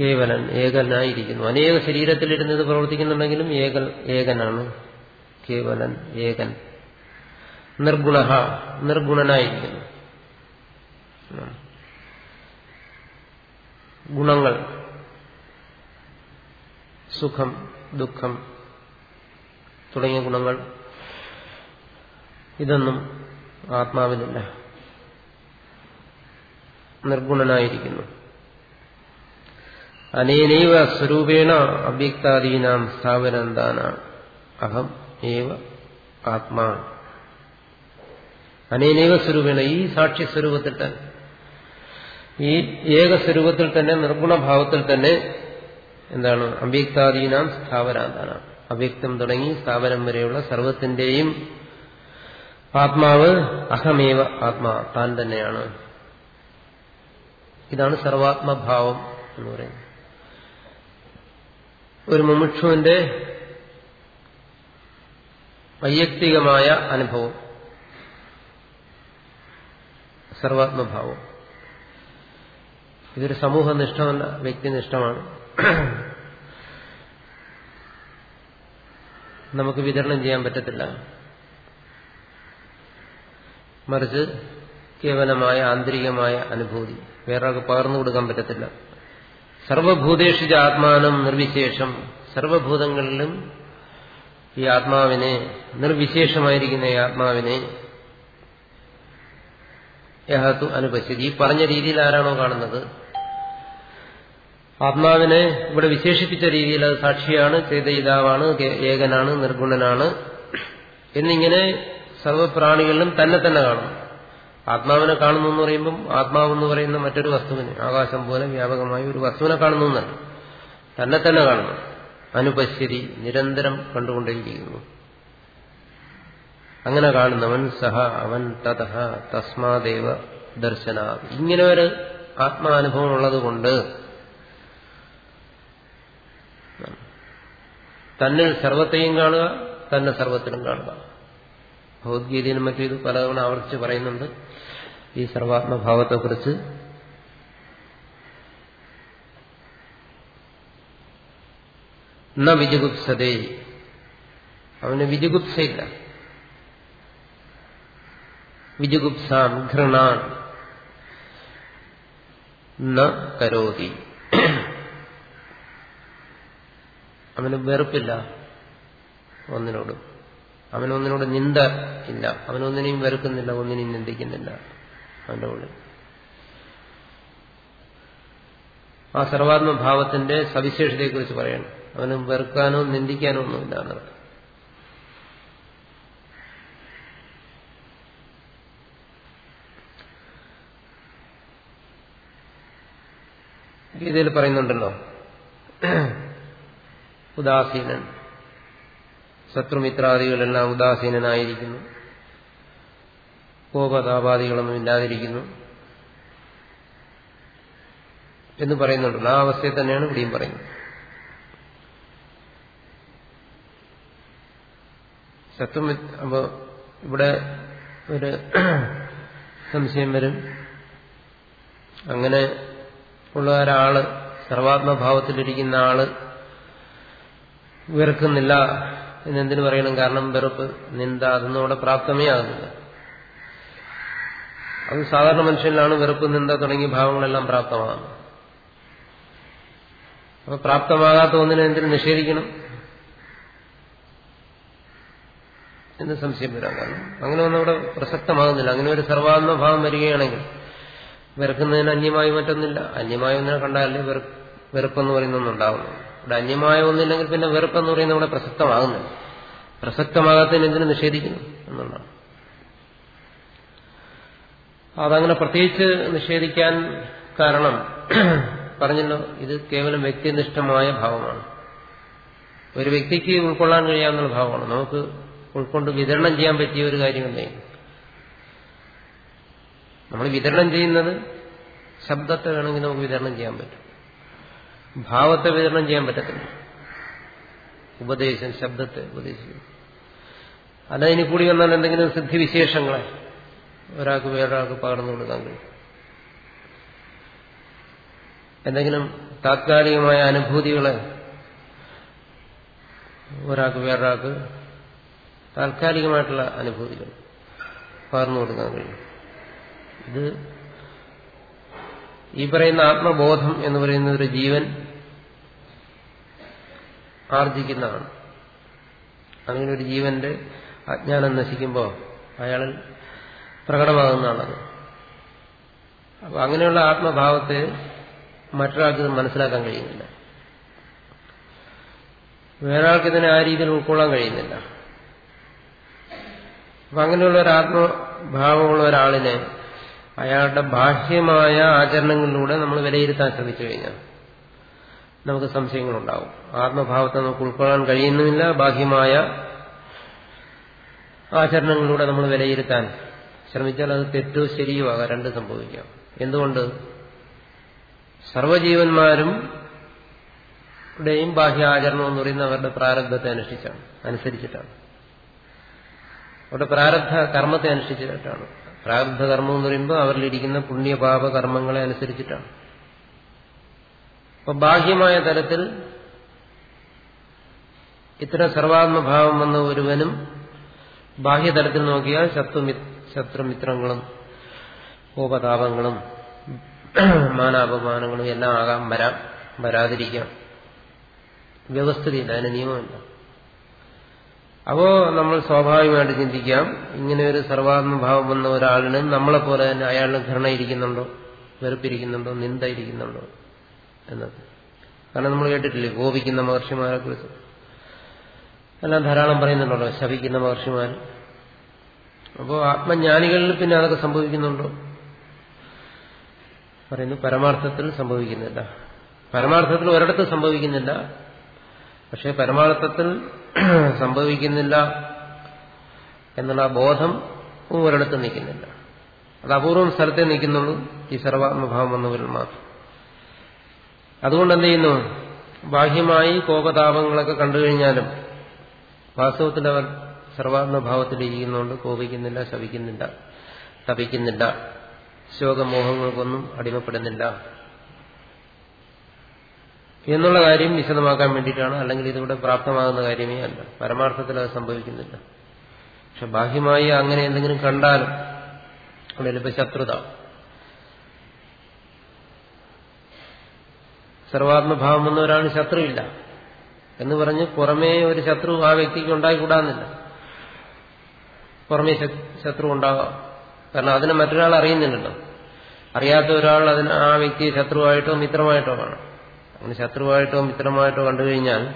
കേവലൻ ഏകനായിരിക്കുന്നു. അനേക ശരീരത്തിലിരുന്ന് ഇത് പ്രവർത്തിക്കുന്നുണ്ടെങ്കിലും ഏകൽ ഏകനാണ്. കേവലൻ ഏകൻ. നിർഗുണ നിർഗുണനായിരിക്കുന്നു. ഗുണങ്ങൾ. സുഖം ദുഃഖം. തുടങ്ങിയ ഗുണങ്ങൾ. ഇതൊന്നും ആത്മാവിനില്ല. നിർഗുണനായിരിക്കുന്നു. അനേനൈവ സ്വരൂപേണ അവ്യക്താദീനാം സ്ഥാപനന്താന. അഹം ഏവ ആത്മാ. അനേനൈവ സ്വരൂപേണ ഈ സാക്ഷി സ്വരൂപത്തിൽ തന്നെ ഈ ഏക സ്വരൂപത്തിൽ തന്നെ നിർഗുണഭാവത്തിൽ തന്നെ എന്താണ്? അവ്യക്താദീനാം സ്ഥാപനാന്താണ് അവ്യക്തം തുടങ്ങി സ്ഥാപനം വരെയുള്ള സർവത്തിന്റെയും ആത്മാവ് അഹമേവ ആത്മാ താൻ തന്നെയാണ്. ഇതാണ് സർവാത്മഭാവം എന്ന് പറയുന്നത്. ഒരു മുമുക്ഷുവിന്റെ വൈയക്തികമായ അനുഭവം. സർവാത്മഭാവം. ഇതൊരു സമൂഹനിഷ്ഠമല്ല വ്യക്തിനിഷ്ഠമാണ്. നമുക്ക് വിതരണം ചെയ്യാൻ പറ്റത്തില്ല. മറിച്ച് കേവലമായ ആന്തരികമായ അനുഭൂതി. വേറെ പകർന്നു കൊടുക്കാൻ പറ്റത്തില്ല. സർവഭൂതേഷിച്ച ആത്മാനം നിർവിശേഷം. സർവഭൂതങ്ങളിലും ഈ ആത്മാവിനെ നിർവിശേഷമായിരിക്കുന്ന ഈ ആത്മാവിനെ യഹത്തു അനുപശ്യതി. ഈ പറഞ്ഞ രീതിയിൽ ആരാണോ കാണുന്നത്? ആത്മാവിനെ ഇവിടെ വിശേഷിപ്പിച്ച രീതിയിൽ അത് സാക്ഷിയാണ് ചേതയിതാവാണ് ഏകനാണ് നിർഗുണനാണ്. എന്നിങ്ങനെ സർവപ്രാണികളിലും തന്നെ തന്നെ കാണും ആത്മാവിനെ കാണുന്നു എന്ന് പറയുമ്പം ആത്മാവെന്ന് പറയുന്ന മറ്റൊരു വസ്തുവിനെ ആകാശം പോലെ വ്യാപകമായി ഒരു വസ്തുവിനെ കാണുന്നു എന്നല്ല തന്നെ തന്നെ കാണുന്നു. അനുപശ്യതി നിരന്തരം കണ്ടുകൊണ്ടേയിരിക്കുന്നു. അങ്ങനെ കാണുന്നവൻ സഹ അവൻ തഥ തസ്മാദേവ ദർശന. ഇങ്ങനെ ഒരു ആത്മാനുഭവം ഉള്ളതുകൊണ്ട് തന്നിൽ സർവത്തെയും കാണുക തന്നെ സർവത്തിലും കാണുക. ഭഗവത്ഗീതയിലും മറ്റേത് പലതവണ ആവർത്തിച്ച് പറയുന്നുണ്ട്. ഈ സർവാത്മഭാവത്തെക്കുറിച്ച്. ന വിജുഗുപ്സതേ. അവന് വിജുഗുപ്സയില്ല. വിജുഗുപ്സാൻ ഘൃണാൻ. കരോതി. അവന് വെറുപ്പില്ല. ഒന്നിനോട്. അവനൊന്നിനോട് നിന്ദ ഇല്ല. അവനൊന്നിനെയും വെറുക്കുന്നില്ല ഒന്നിനെയും നിന്ദിക്കുന്നില്ല അവന്റെ ഉള്ളിൽ. ആ സർവാത്മഭാവത്തിന്റെ സവിശേഷതയെക്കുറിച്ച് പറയണം. അവന് വെറുക്കാനോ നിന്ദിക്കാനോ ഒന്നുമില്ല എന്നർത്ഥം ഗീതയിൽ പറയുന്നുണ്ടല്ലോ ഉദാസീനൻ. ശത്രുമിത്രാദികളെല്ലാം ഉദാസീനനായിരിക്കുന്നു. കോപതാപാദികളൊന്നും ഇല്ലാതിരിക്കുന്നു എന്ന് പറയുന്നുണ്ടല്ലോ ആ അവസ്ഥയെ തന്നെയാണ് ഇവിടെയും പറയുന്നത്. ശത്രു അപ്പോ ഇവിടെ ഒരു സംശയം വരും. അങ്ങനെ ഉള്ള ഒരാൾ സർവാത്മഭാവത്തിലിരിക്കുന്ന ആൾ വെറുക്കുന്നില്ല എന്നെന്തിനു പറയണം? കാരണം വെറുപ്പ് നിന്ദ അതൊന്നും അവിടെ പ്രാപ്തമേ ആകുന്നില്ല. അത് സാധാരണ മനുഷ്യനിലാണ് വെറുപ്പ് നിന്ദ തുടങ്ങിയ ഭാവങ്ങളെല്ലാം പ്രാപ്തമാകുന്നത്. അപ്പൊ പ്രാപ്തമാകാത്ത ഒന്നിനെ എന്തിനു നിഷേധിക്കണം? എന്ന് സംശയം വരാൻ കാരണം അങ്ങനെ ഒന്നും അവിടെ പ്രസക്തമാകുന്നില്ല. അങ്ങനെ ഒരു സർവാത്മഭാവം വരികയാണെങ്കിൽ വെറുക്കുന്നതിന് അന്യമായി മറ്റൊന്നില്ല. അന്യമായി ഒന്നിനെ കണ്ടാലേ വെറുപ്പെന്ന് പറയുന്ന ഒന്നുണ്ടാവുന്നു ഇവിടെ അന്യമായ ഒന്നില്ലെങ്കിൽ പിന്നെ വെറുപ്പെന്ന് പറയുന്നത് ഇവിടെ പ്രസക്തമാകുന്നില്ല. പ്രസക്തമാകാത്തതിന് എന്തിനു നിഷേധിക്കുന്നു എന്നുള്ളതാണ്. അതങ്ങനെ പ്രത്യേകിച്ച് നിഷേധിക്കാൻ കാരണം പറഞ്ഞല്ലോ ഇത് കേവലം വ്യക്തിനിഷ്ഠമായ ഭാവമാണ്. ഒരു വ്യക്തിക്ക് ഉൾക്കൊള്ളാൻ കഴിയാവുന്ന ഭാവമാണ്. നമുക്ക് ഉൾക്കൊണ്ട് വിതരണം ചെയ്യാൻ പറ്റിയ ഒരു കാര്യമല്ലേ? നമ്മൾ വിതരണം ചെയ്യുന്നത് ശബ്ദത്തെ വേണമെങ്കിൽ നമുക്ക് വിതരണം ചെയ്യാൻ പറ്റും. ഭാവത്തെ വിതരണം ചെയ്യാൻ പറ്റത്തില്ല. ഉപദേശം ശബ്ദത്തെ ഉപദേശിക്കും. അല്ല ഇനി കൂടി വന്നാൽ എന്തെങ്കിലും സിദ്ധിവിശേഷങ്ങളെ ഒരാൾക്ക് വേറൊരാൾക്ക് പകർന്നു കൊടുക്കാൻ കഴിയും. എന്തെങ്കിലും താത്കാലികമായ അനുഭൂതികളെ ഒരാൾക്ക് വേറൊരാൾക്ക് താൽക്കാലികമായിട്ടുള്ള അനുഭൂതികൾ പകർന്നു കൊടുക്കാൻ കഴിയും. ഇത് ഈ പറയുന്ന ആത്മബോധം എന്ന് പറയുന്ന ഒരു ജീവൻ ആർജിക്കുന്നതാണ്. അങ്ങനെ ഒരു ജീവന്റെ അജ്ഞാനം നശിക്കുമ്പോൾ അയാളിൽ പ്രകടമാകുന്നതാണത് അപ്പൊ അങ്ങനെയുള്ള ആത്മഭാവത്തെ മറ്റൊരാൾക്ക് മനസ്സിലാക്കാൻ കഴിയുന്നില്ല. വേറൊരാൾക്ക് ഇതിനെ ആ രീതിയിൽ ഉൾക്കൊള്ളാൻ കഴിയുന്നില്ല. അപ്പൊ അങ്ങനെയുള്ള ഒരു ആത്മഭാവമുള്ള ഒരാളിനെ അയാളുടെ ബാഹ്യമായ ആചരണങ്ങളിലൂടെ നമ്മൾ വിലയിരുത്താൻ ശ്രമിച്ചു കഴിഞ്ഞാൽ നമുക്ക് സംശയങ്ങളുണ്ടാവും. ആത്മഭാവത്തെ നമുക്ക് ഉൾക്കൊള്ളാൻ കഴിയുന്നുമില്ല. ബാഹ്യമായ ആചരണങ്ങളിലൂടെ നമ്മൾ വിലയിരുത്താൻ ശ്രമിച്ചാൽ അത് തെറ്റോ ശരിയോ ആകാം. രണ്ട് സംഭവിക്കാം. എന്തുകൊണ്ട്? സർവജീവന്മാരും ബാഹ്യ ആചരണം എന്ന് പറയുന്നത് അവരുടെ പ്രാരബ്ധത്തെ അനുഷ്ഠിച്ചാണ് അനുസരിച്ചിട്ടാണ്. അവരുടെ പ്രാരബ്ധ കർമ്മത്തെ അനുഷ്ഠിച്ചിട്ടാണ്. പ്രാരബ്ധ കർമ്മം എന്ന് പറയുമ്പോൾ അവരിലിരിക്കുന്ന പുണ്യപാപ കർമ്മങ്ങളെ അനുസരിച്ചിട്ടാണ്. അപ്പൊ ബാഹ്യമായ തലത്തിൽ ഇത്തരം സർവാത്മഭാവം വന്ന ഒരുവനും ബാഹ്യതലത്തിൽ നോക്കിയാൽ ശത്രു ശത്രുമിത്രങ്ങളും കോപതാപങ്ങളും മാനാപമാനങ്ങളും എല്ലാം ആകാം വരാം വരാതിരിക്കാം. വ്യവസ്ഥിതിയില്ല അതിന് നിയമമില്ല. അപ്പോ നമ്മൾ സ്വാഭാവികമായിട്ട് ചിന്തിക്കാം ഇങ്ങനെ ഒരു സർവാത്മഭാവം വന്ന ഒരാളിന് നമ്മളെപ്പോലെ തന്നെ അയാളിന് ഘൃണയിരിക്കുന്നുണ്ടോ വെറുപ്പിരിക്കുന്നുണ്ടോ? നിന്ദ ഇരിക്കുന്നുണ്ടോ എന്നത്. കാരണം നമ്മൾ കേട്ടിട്ടില്ലേ കോപിക്കുന്ന മഹർഷിമാരെ കുറിച്ച്. എല്ലാം ധാരാളം പറയുന്നുണ്ടല്ലോ ശപിക്കുന്ന മഹർഷിമാർ. അപ്പോൾ ആത്മജ്ഞാനികളിൽ പിന്നെ അതൊക്കെ സംഭവിക്കുന്നുണ്ടോ? പറയുന്നു പരമാർത്ഥത്തിൽ സംഭവിക്കുന്നില്ല. പരമാർത്ഥത്തിൽ ഒരിടത്ത് സംഭവിക്കുന്നില്ല. പക്ഷെ പരമാർത്ഥത്തിൽ സംഭവിക്കുന്നില്ല എന്നുള്ള ബോധം ഒരിടത്ത് നിൽക്കുന്നില്ല. അത് അപൂർവം സ്ഥലത്തെ നിൽക്കുന്നുള്ളൂ ഈ സർവാത്മഭാവം വന്നവരിൽ മാത്രം. അതുകൊണ്ട് എന്ത് ചെയ്യുന്നു? ബാഹ്യമായി കോപതാപങ്ങളൊക്കെ കണ്ടു കഴിഞ്ഞാലും വാസ്തവത്തിൽ അവർ സർവാത്മഭാവത്തിലിരിക്കുന്നതുകൊണ്ട് കോപിക്കുന്നില്ല ശവിക്കുന്നില്ല തപിക്കുന്നില്ല ശോകമോഹങ്ങൾക്കൊന്നും അടിമപ്പെടുന്നില്ല. എന്നുള്ള കാര്യം വിശദമാക്കാൻ വേണ്ടിയിട്ടാണ്. അല്ലെങ്കിൽ ഇതിവിടെ പ്രാപ്തമാകുന്ന കാര്യമേ അല്ല. പരമാർത്ഥത്തിൽ അത് സംഭവിക്കുന്നില്ല. പക്ഷെ ബാഹ്യമായി അങ്ങനെ എന്തെങ്കിലും കണ്ടാലും അവിടെ ശത്രുത. സർവാത്മഭാവം വന്നവരാണ് ശത്രുവില്ല. എന്ന് പറഞ്ഞ് പുറമേ ഒരു ശത്രു ആ വ്യക്തിക്ക് ഉണ്ടായിക്കൂടാന്നില്ല. പുറമേ ശത്രു ഉണ്ടാകാം കാരണം അതിനെ മറ്റൊരാൾ അറിയുന്നില്ലല്ലോ. അറിയാത്ത ഒരാൾ അതിന് ആ വ്യക്തിയെ ശത്രുവായിട്ടോ മിത്രമായിട്ടോ കാണാം. അങ്ങനെ ശത്രുവായിട്ടോ മിത്രമായിട്ടോ കണ്ടു കഴിഞ്ഞാൽ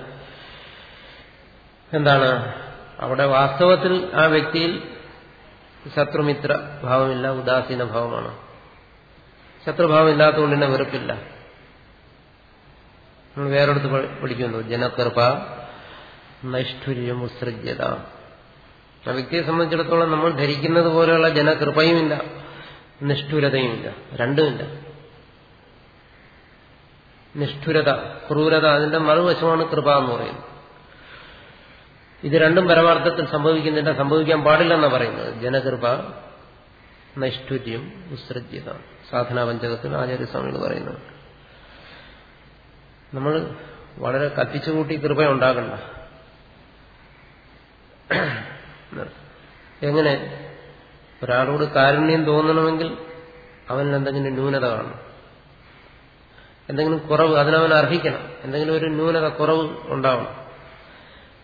എന്താണ്? അവിടെ വാസ്തവത്തിൽ ആ വ്യക്തിയിൽ ശത്രുമിത്ര ഭാവമില്ല ഉദാസീന ഭാവമാണ്. ശത്രുഭാവം ഇല്ലാത്തതുകൊണ്ട് തന്നെ വെറുപ്പില്ല. നമ്മൾ വേറെടുത്ത് പഠിക്കുന്നു. ജനകൃപ നൈഷ്ഠുര്യം ഉത്സൃജ്യത ആ വ്യക്തിയെ സംബന്ധിച്ചിടത്തോളം നമ്മൾ ധരിക്കുന്നത് പോലെയുള്ള ജനകൃപയുമില്ല നിഷ്ഠുരതയുമില്ല. രണ്ടുമില്ല. നിഷ്ഠുരത ക്രൂരത അതിന്റെ മറുവശമാണ് കൃപ എന്ന് പറയുന്നത്. ഇത് രണ്ടും പരമാർത്ഥത്തിൽ സംഭവിക്കുന്നില്ല സംഭവിക്കാൻ പാടില്ലെന്നാണ് പറയുന്നത്. ജനകൃപ നൈഷ്ഠുര്യം ഉത്സൃജ്യത സാധനാ പഞ്ചകത്തിൽ ആചാര്യസ്വാമികൾ പറയുന്നത് നമ്മൾ വളരെ കത്തിച്ചുകൂട്ടി കൃപ ഉണ്ടാകണ്ട. എങ്ങനെ? ഒരാളോട് കാരുണ്യം തോന്നണമെങ്കിൽ അവനിൽ എന്തെങ്കിലും ന്യൂനത കാണണം. എന്തെങ്കിലും കുറവ് അതിനവൻ അർഹിക്കണം. എന്തെങ്കിലും ഒരു ന്യൂനത കുറവ് ഉണ്ടാവണം.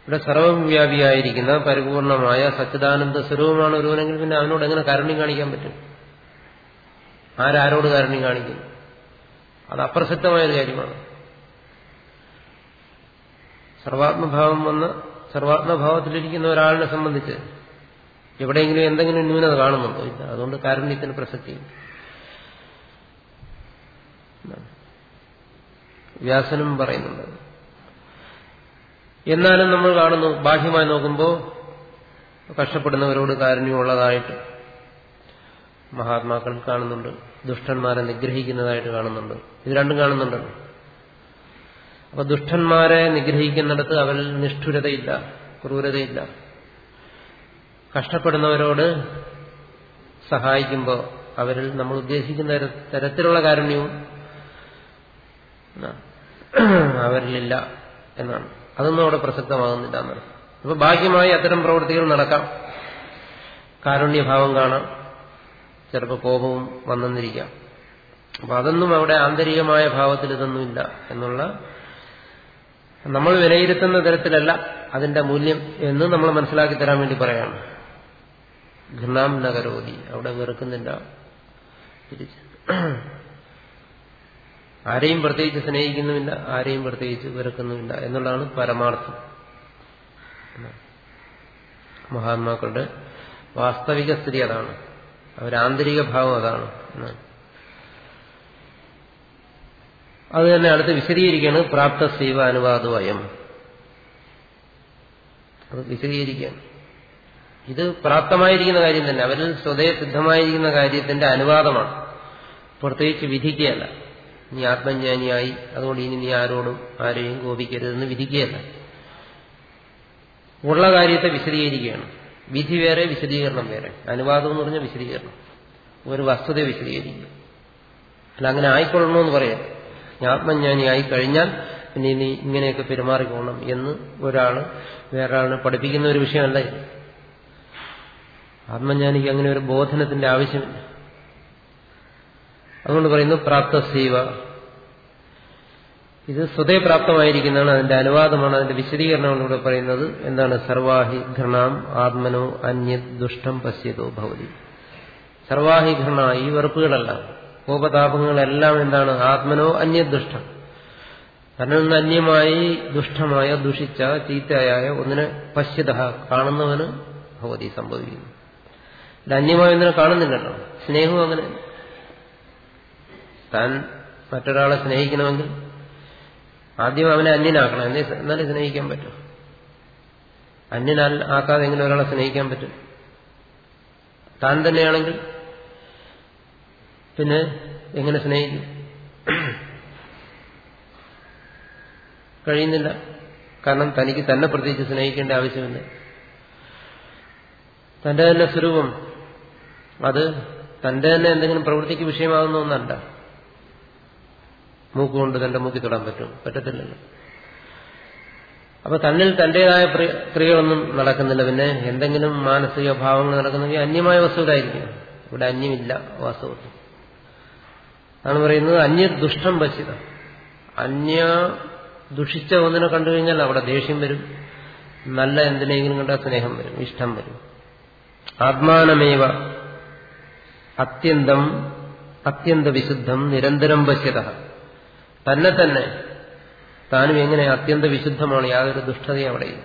ഇവിടെ സർവവ്യാപിയായിരിക്കുന്ന പരിപൂർണമായ സച്ചിദാനന്ദ സ്വരൂപമാണ് ഒരുവനെങ്കിൽ പിന്നെ അവനോട് എങ്ങനെ കാരുണ്യം കാണിക്കാൻ പറ്റും? ആരാരോട് കാരുണ്യം കാണിക്കും? അത് അപ്രസക്തമായൊരു കാര്യമാണ്. സർവാത്മഭാവം വന്ന് സർവാത്മഭാവത്തിലിരിക്കുന്ന ഒരാളിനെ സംബന്ധിച്ച് എവിടെയെങ്കിലും എന്തെങ്കിലും ന്യൂനത കാണുന്നുണ്ടോ? ഇല്ല. അതുകൊണ്ട് കാരുണ്യത്തിന് പ്രസക്തി വ്യാസനും പറയുന്നുണ്ട്. എന്നാലും നമ്മൾ കാണുന്നു ബാഹ്യമായി നോക്കുമ്പോൾ കഷ്ടപ്പെടുന്നവരോട് കാരുണ്യമുള്ളതായിട്ട് മഹാത്മാക്കൾ കാണുന്നുണ്ട് ദുഷ്ടന്മാരെ നിഗ്രഹിക്കുന്നതായിട്ട് കാണുന്നുണ്ട്. ഇത് രണ്ടും കാണുന്നുണ്ടല്ലോ അപ്പൊ ദുഷ്ടന്മാരെ നിഗ്രഹിക്കുന്നിടത്ത് അവൽ നിഷ്ഠുരതയില്ല ക്രൂരതയില്ല. കഷ്ടപ്പെടുന്നവരോട് സഹായിക്കുമ്പോൾ അവരിൽ നമ്മൾ ഉദ്ദേശിക്കുന്ന തരത്തിലുള്ള കാരുണ്യവും. അവരിലില്ല എന്നാണ്. അതൊന്നും അവിടെ പ്രസക്തമാകുന്നില്ല എന്നാണ്. അപ്പൊ ബാഹ്യമായി അത്തരം പ്രവൃത്തികൾ നടക്കാം. കാരുണ്യഭാവം കാണാം. ചിലപ്പോൾ കോപവും വന്നെന്നിരിക്കാം. അപ്പൊ അതൊന്നും അവിടെ ആന്തരികമായ ഭാവത്തിൽ ഇതൊന്നുമില്ല എന്നുള്ള നമ്മൾ വിലയിരുത്തുന്ന തരത്തിലല്ല അതിന്റെ മൂല്യം എന്ന് നമ്മൾ മനസ്സിലാക്കി തരാൻ വേണ്ടി പറയാണ് ഘൃണാം നഗരോതി. അവിടെ വെറുക്കുന്നില്ല. ആരെയും പ്രത്യേകിച്ച് സ്നേഹിക്കുന്നുമില്ല ആരെയും പ്രത്യേകിച്ച് വെറുക്കുന്നുമില്ല എന്നുള്ളതാണ് പരമാർത്ഥം. മഹാത്മാക്കളുടെ വാസ്തവിക സ്ഥിതി അതാണ്. അവരാന്തരിക ഭാവം അതാണ്. എന്നാണ് അത് തന്നെ അടുത്ത് വിശദീകരിക്കുകയാണ് പ്രാപ്ത സൈവ അനുവാദവയം അത് വിശദീകരിക്കുകയാണ് ഇത് പ്രാപ്തമായിരിക്കുന്ന കാര്യം തന്നെ അവരിൽ സ്വതേ സിദ്ധമായിരിക്കുന്ന കാര്യത്തിന്റെ അനുവാദമാണ്. പ്രത്യേകിച്ച് വിധിക്കുകയല്ല. നീ ആത്മജ്ഞാനിയായി അതുകൊണ്ട് ഇനി നീ ആരോടും ആരെയും കോപിക്കരുതെന്ന് വിധിക്കുകയല്ല. ഉള്ള കാര്യത്തെ വിശദീകരിക്കുകയാണ്. വിധി വേറെ വിശദീകരണം വേറെ. അനുവാദം എന്ന് പറഞ്ഞാൽ വിശദീകരണം. ഒരു വസ്തുത വിശദീകരിക്കുക. അല്ല അങ്ങനെ ആയിക്കൊള്ളണമെന്ന് പറയാം. ആത്മജ്ഞാനിയായി കഴിഞ്ഞാൽ പിന്നെ ഇനി ഇങ്ങനെയൊക്കെ പെരുമാറിക്കോണം എന്ന് ഒരാൾ വേറൊരാളിനെ പഠിപ്പിക്കുന്ന ഒരു വിഷയമല്ല ആത്മജ്ഞാനിക്ക് അങ്ങനെ ഒരു ബോധനത്തിന്റെ ആവശ്യമില്ല അതുകൊണ്ട് പറയുന്നു പ്രാപ്ത പ്രാപ്തസീവ ഇത് സ്വതേ പ്രാപ്തമായിരിക്കുന്നതാണ് അതിന്റെ അനുവാദമാണ് അതിന്റെ വിശദീകരണമാണ് പറയുന്നത്. എന്താണ്? സർവാഹി ഘൃണാം ആത്മനോ അന്യ ദുഷ്ടം പശ്യതോ ഭവതി. സർവാഹി ഘൃണ ഈ വെറുപ്പുകളല്ല. കോപതാപങ്ങളെല്ലാം എന്താണ്? ആത്മനോ അന്യദുഷ്ടം. നിന്ന് അന്യമായി ദുഷ്ടമായ ദുഷിച്ച ചീത്തയായ ഒന്നിനെ പശ്യത കാണുന്നവന് ഭവതി സംഭവിക്കുന്നു. അന്യമായ ഒന്നിനെ കാണുന്നില്ലല്ലോ. സ്നേഹവും അങ്ങനെ. താൻ മറ്റൊരാളെ സ്നേഹിക്കണമെങ്കിൽ ആദ്യം അവനെ അന്യനാക്കണം. എന്നേ എന്നാലേ സ്നേഹിക്കാൻ പറ്റും. അന്യനാൽ ആക്കാതെ എങ്ങനെ ഒരാളെ സ്നേഹിക്കാൻ പറ്റും? താൻ തന്നെയാണെങ്കിൽ പിന്നെ എങ്ങനെ സ്നേഹിക്കും? കഴിയുന്നില്ല. കാരണം തനിക്ക് തന്നെ പ്രത്യേകിച്ച് സ്നേഹിക്കേണ്ട ആവശ്യമില്ല. തന്റെ തന്നെ സ്വരൂപം. അത് തന്റെ തന്നെ എന്തെങ്കിലും പ്രവൃത്തിക്ക് വിഷയമാകുന്ന ഒന്നല്ല. മൂക്കുകൊണ്ട് തന്റെ മൂക്കി തൊടാൻ പറ്റും. പറ്റത്തില്ലല്ലോ. അപ്പൊ തന്നിൽ തന്റേതായ ക്രിയകളൊന്നും നടക്കുന്നില്ല. പിന്നെ എന്തെങ്കിലും മാനസിക ഭാവങ്ങൾ നടക്കുന്നെങ്കിൽ അന്യമായ വസ്തുവിലായിരിക്കും. ഇവിടെ അന്യമില്ല വാസ്തവത്തിൽ. ആണ് പറയുന്നത് അന്യ ദുഷ്ടം പശ്യത അന്യ ദുഷിച്ച ഒന്നിനെ കണ്ടു കഴിഞ്ഞാൽ അവിടെ ദേഷ്യം വരും. നല്ല എന്തിനെങ്കിലും കണ്ട സ്നേഹം വരും ഇഷ്ടം വരും. ആത്മാനമേവ അത്യന്തം അത്യന്ത വിശുദ്ധം നിരന്തരം പശ്യത തന്നെ തന്നെ താനും എങ്ങനെ അത്യന്ത വിശുദ്ധമാണ് യാതൊരു ദുഷ്ടതയും അവിടെയില്ല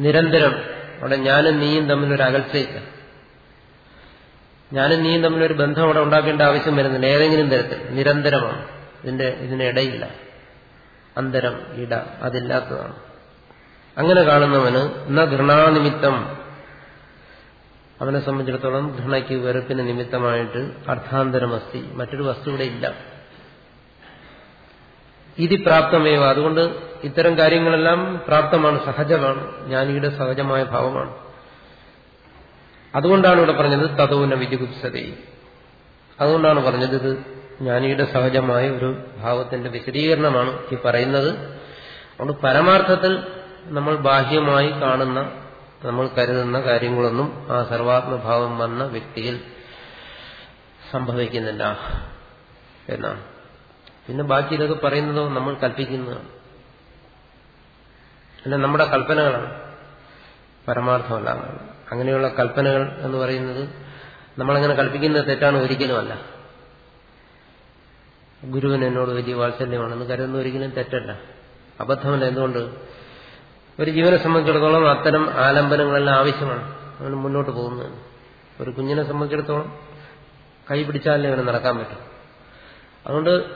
നിരന്തരം അവിടെ ഞാനും നീയും തമ്മിലൊരു അകൽച്ചയില്ല. ഞാനും നീയും തമ്മിലൊരു ബന്ധം അവിടെ ഉണ്ടാക്കേണ്ട ആവശ്യം വരുന്നില്ല. ഏതെങ്കിലും തരത്തിൽ. നിരന്തരമാണ്. ഇതിന്റെ ഇതിനിടയില്ല അന്തരം ഇട അതില്ലാത്തതാണ്. അങ്ങനെ കാണുന്നവന് ന ഘൃണാനിമിത്തം. അവനെ സംബന്ധിച്ചിടത്തോളം ഘൃണയ്ക്ക് വെറുപ്പിന് നിമിത്തമായിട്ട് അർത്ഥാന്തരമസ്തി. മറ്റൊരു വസ്തു ഇവിടെ ഇല്ല. ഇതി പ്രാപ്തമേവ. അതുകൊണ്ട് ഇത്തരം കാര്യങ്ങളെല്ലാം പ്രാപ്തമാണ്. സഹജമാണ്. ജ്ഞാനിയുടെ സഹജമായ ഭാവമാണ്. അതുകൊണ്ടാണ് ഇവിടെ പറഞ്ഞത് തതോന വിജുഗുപ്സത. അതുകൊണ്ടാണ് പറഞ്ഞത് ഇത് ജ്ഞാനിയുടെ സഹജമായ ഒരു ഭാവത്തിന്റെ വിശദീകരണമാണ് ഈ പറയുന്നത്. അതുകൊണ്ട് പരമാർത്ഥത്തിൽ നമ്മൾ ബാഹ്യമായി കാണുന്ന നമ്മൾ കരുതുന്ന കാര്യങ്ങളൊന്നും ആ സർവാത്മഭാവം വന്ന വ്യക്തിയിൽ സംഭവിക്കുന്നില്ല എന്നാണ്. പിന്നെ ബാക്കി ഇതൊക്കെ പറയുന്നതോ നമ്മൾ കൽപ്പിക്കുന്നതാണ്. അല്ല നമ്മുടെ കൽപ്പനകളാണ് പരമാർത്ഥമല്ല അങ്ങനെയുള്ള കൽപ്പനകൾ എന്ന് പറയുന്നത് നമ്മളങ്ങനെ കൽപ്പിക്കുന്നത് തെറ്റാണ് ഒരിക്കലുമല്ല. ഗുരുവിന് എന്നോട് വലിയ വാത്സല്യമാണെന്ന് കരുതുന്ന ഒരിക്കലും തെറ്റല്ല. അബദ്ധമല്ല എന്തുകൊണ്ട്? ഒരു ജീവനെ സംബന്ധിച്ചിടത്തോളം അത്തരം ആലംബനങ്ങളെല്ലാം ആവശ്യമാണ്. അവന് മുന്നോട്ട് പോകുന്നത്. ഒരു കുഞ്ഞിനെ സംബന്ധിച്ചിടത്തോളം കൈ പിടിച്ചാലേ അവന് നടക്കാൻ പറ്റും. അതുകൊണ്ട്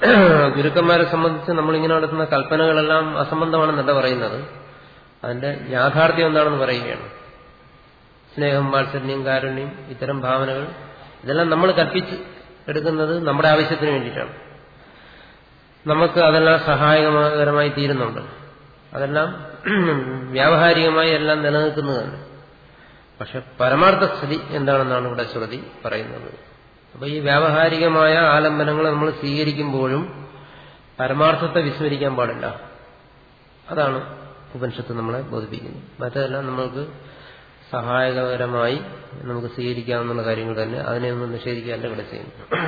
ഗുരുക്കന്മാരെ സംബന്ധിച്ച് നമ്മളിങ്ങനെ നടത്തുന്ന കൽപ്പനകളെല്ലാം അസംബന്ധമാണെന്നല്ല പറയുന്നത്. അതിന്റെ യാഥാർത്ഥ്യം എന്താണെന്ന് പറയുകയാണ്. സ്നേഹം വാത്സല്യം കാരുണ്യം ഇത്തരം ഭാവനകൾ ഇതെല്ലാം നമ്മൾ കൽപ്പിച്ച് എടുക്കുന്നത് നമ്മുടെ ആവശ്യത്തിന് വേണ്ടിയിട്ടാണ്. നമുക്ക് അതെല്ലാം സഹായകരമായി തീരുന്നുണ്ട്. അതെല്ലാം വ്യാവഹാരികമായി എല്ലാം നിലനിൽക്കുന്നതാണ്. പക്ഷെ പരമാർത്ഥ സ്ഥിതി എന്താണെന്നാണ് ഇവിടെ ശ്രുതി പറയുന്നത്. അപ്പൊ ഈ വ്യാവഹാരികമായ ആലംബനങ്ങൾ നമ്മൾ സ്വീകരിക്കുമ്പോഴും പരമാർത്ഥത്തെ വിസ്മരിക്കാൻ പാടില്ല. അതാണ് ഉപനിഷത്ത് നമ്മളെ ബോധിപ്പിക്കുന്നത്. മറ്റതെല്ലാം നമ്മൾക്ക് സഹായകരമായി നമുക്ക് സ്വീകരിക്കാവുന്ന കാര്യങ്ങൾ തന്നെ അതിനെ ഒന്നും നിഷേധിക്കാനല്ല ഇവിടെ ചെയ്യുന്നു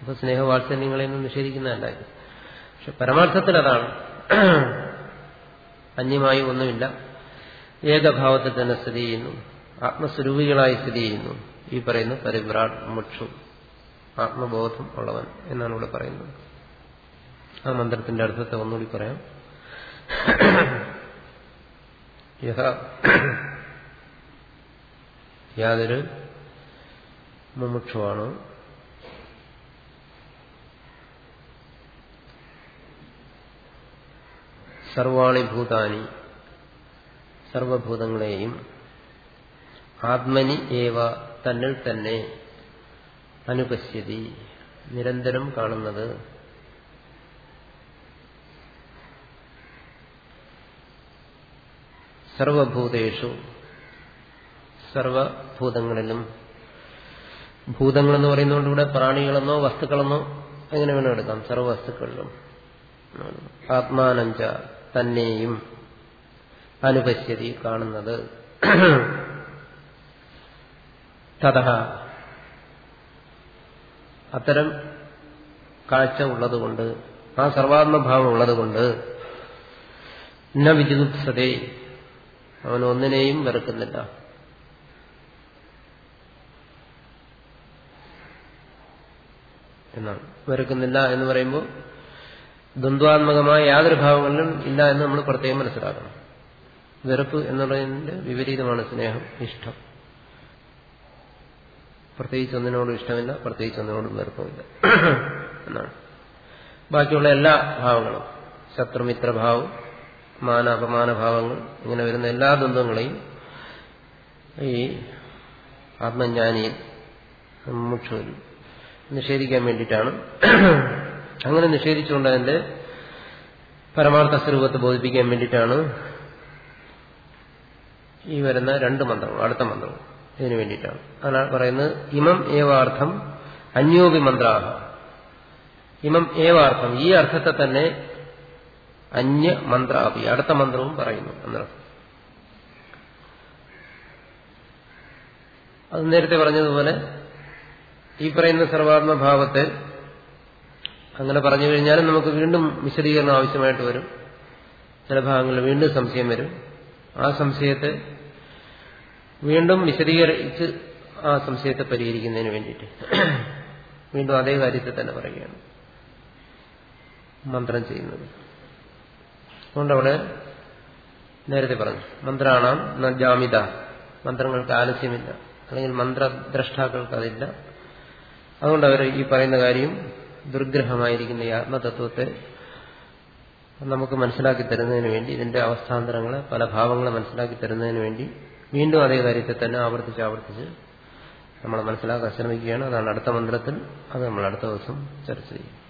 അപ്പൊ സ്നേഹവാത്സല്യങ്ങളെയൊന്നും നിഷേധിക്കുന്നതല്ല പക്ഷെ പരമാർത്ഥത്തിൽ അതാണ്. അന്യമായി ഒന്നുമില്ല. ഏകഭാവത്തിൽ തന്നെ സ്ഥിതി ചെയ്യുന്നു. ആത്മസ്വരൂപികളായി സ്ഥിതി ചെയ്യുന്നു. ഈ പറയുന്ന പരിഭ്രാട് മുക്ഷു ആത്മബോധം ഉള്ളവൻ എന്നാണ് ഇവിടെ പറയുന്നത്. ആ മന്ത്രത്തിന്റെ അർത്ഥത്തെ ഒന്നുകൂടി പറയാം. യഥ യാതൊരു മുമുക്ഷുവാണ്? സർവാണി ഭൂതാനി സർവഭൂതങ്ങളെയും ആത്മനി ഏവ തന്നിൽ തന്നെ അനുപശ്യതി നിരന്തരം കാണുന്നത് സർവഭൂതേഷു സർവഭൂതങ്ങളിലും ഭൂതങ്ങളെന്ന് പറയുന്നതുകൊണ്ട് ഇവിടെ പ്രാണികളെന്നോ വസ്തുക്കളെന്നോ എങ്ങനെ വേണം എടുക്കാം. സർവവസ്തുക്കളിലും ആത്മാനഞ്ച തന്നെയും അനുപശ്യതി കാണുന്നത്. തഥ. അത്തരം കാഴ്ച ഉള്ളതുകൊണ്ട് ആ സർവാത്മഭാവം ഉള്ളതുകൊണ്ട് ന വിജുഗുപ്സതേ അവൻ ഒന്നിനെയും വെറുക്കുന്നില്ല. എന്നാണ്. വെറുക്കുന്നില്ല എന്ന് പറയുമ്പോൾ ദ്വന്ദ്വാത്മകമായ യാതൊരു ഭാവങ്ങളിലും ഇല്ല എന്ന് നമ്മൾ പ്രത്യേകം മനസ്സിലാക്കണം. വെറുപ്പ് എന്നുള്ളതിന്റെ വിപരീതമാണ് സ്നേഹം ഇഷ്ടം. പ്രത്യേകിച്ച് ഒന്നിനോടും ഇഷ്ടമില്ല പ്രത്യേകിച്ച് ഒന്നിനോടും വെറുപ്പമില്ല എന്നാണ്. ബാക്കിയുള്ള എല്ലാ ഭാവങ്ങളും ശത്രുമിത്രഭാവം മാന അപമാന ഭാവങ്ങൾ ഇങ്ങനെ വരുന്ന എല്ലാ ദ്വന്ദ്ങ്ങളെയും ഈ ആത്മജ്ഞാനിയിൽ മുക്ഷുവിൽ നിഷേധിക്കാൻ വേണ്ടിയിട്ടാണ്. അങ്ങനെ നിഷേധിച്ചുകൊണ്ട് അതിന്റെ പരമാർത്ഥ സ്വരൂപത്തെ ബോധിപ്പിക്കാൻ വേണ്ടിയിട്ടാണ് ഈ വരുന്ന രണ്ട് മന്ത്രങ്ങൾ അടുത്ത മന്ത്രങ്ങൾ ഇതിനു വേണ്ടിയിട്ടാണ്. അതാണ് പറയുന്നത് ഇമം ഏവാർത്ഥം അന്യോപി മന്ത്രാഹ. ഇമം ഏവാർത്ഥം ഈ അർത്ഥത്തെ തന്നെ അന്യ മന്ത്രാപി അടുത്ത മന്ത്രവും പറയുന്നു എന്നർത്ഥം. അത് നേരത്തെ പറഞ്ഞതുപോലെ ഈ പറയുന്ന സർവാത്മഭാവത്തെ അങ്ങനെ പറഞ്ഞു കഴിഞ്ഞാലും നമുക്ക് വീണ്ടും വിശദീകരണം ആവശ്യമായിട്ട് വരും. ചില ഭാഗങ്ങളിൽ വീണ്ടും സംശയം വരും. ആ സംശയത്തെ വീണ്ടും വിശദീകരിച്ച് ആ സംശയത്തെ പരിഹരിക്കുന്നതിന് വേണ്ടിയിട്ട്. വീണ്ടും അതേ കാര്യത്തെ തന്നെ പറയുകയാണ്. മന്ത്രം ചെയ്യുന്നത്. അതുകൊണ്ട് അവിടെ നേരത്തെ പറഞ്ഞു. മന്ത്രാണാം ജാമിത. മന്ത്രങ്ങൾക്ക് ആലസ്യമില്ല. അല്ലെങ്കിൽ മന്ത്രദ്രഷ്ടാക്കൾക്ക് അതില്ല. അതുകൊണ്ട് അവർ ഈ പറയുന്ന കാര്യം ദുർഗ്രഹമായിരിക്കുന്ന ഈ ആത്മതത്വത്തെ നമുക്ക് മനസ്സിലാക്കി തരുന്നതിന് വേണ്ടി ഇതിന്റെ അവസ്ഥാന്തരങ്ങളെ പല ഭാവങ്ങളെ മനസ്സിലാക്കി തരുന്നതിന് വേണ്ടി വീണ്ടും അതേ കാര്യത്തെ തന്നെ ആവർത്തിച്ച് ആവർത്തിച്ച് നമ്മൾ മനസ്സിലാക്കാൻ ശ്രമിക്കുകയാണ്. അതാണ് അടുത്ത മന്ത്രത്തിൽ. അത് നമ്മൾ അടുത്ത ദിവസം ചർച്ച ചെയ്യും.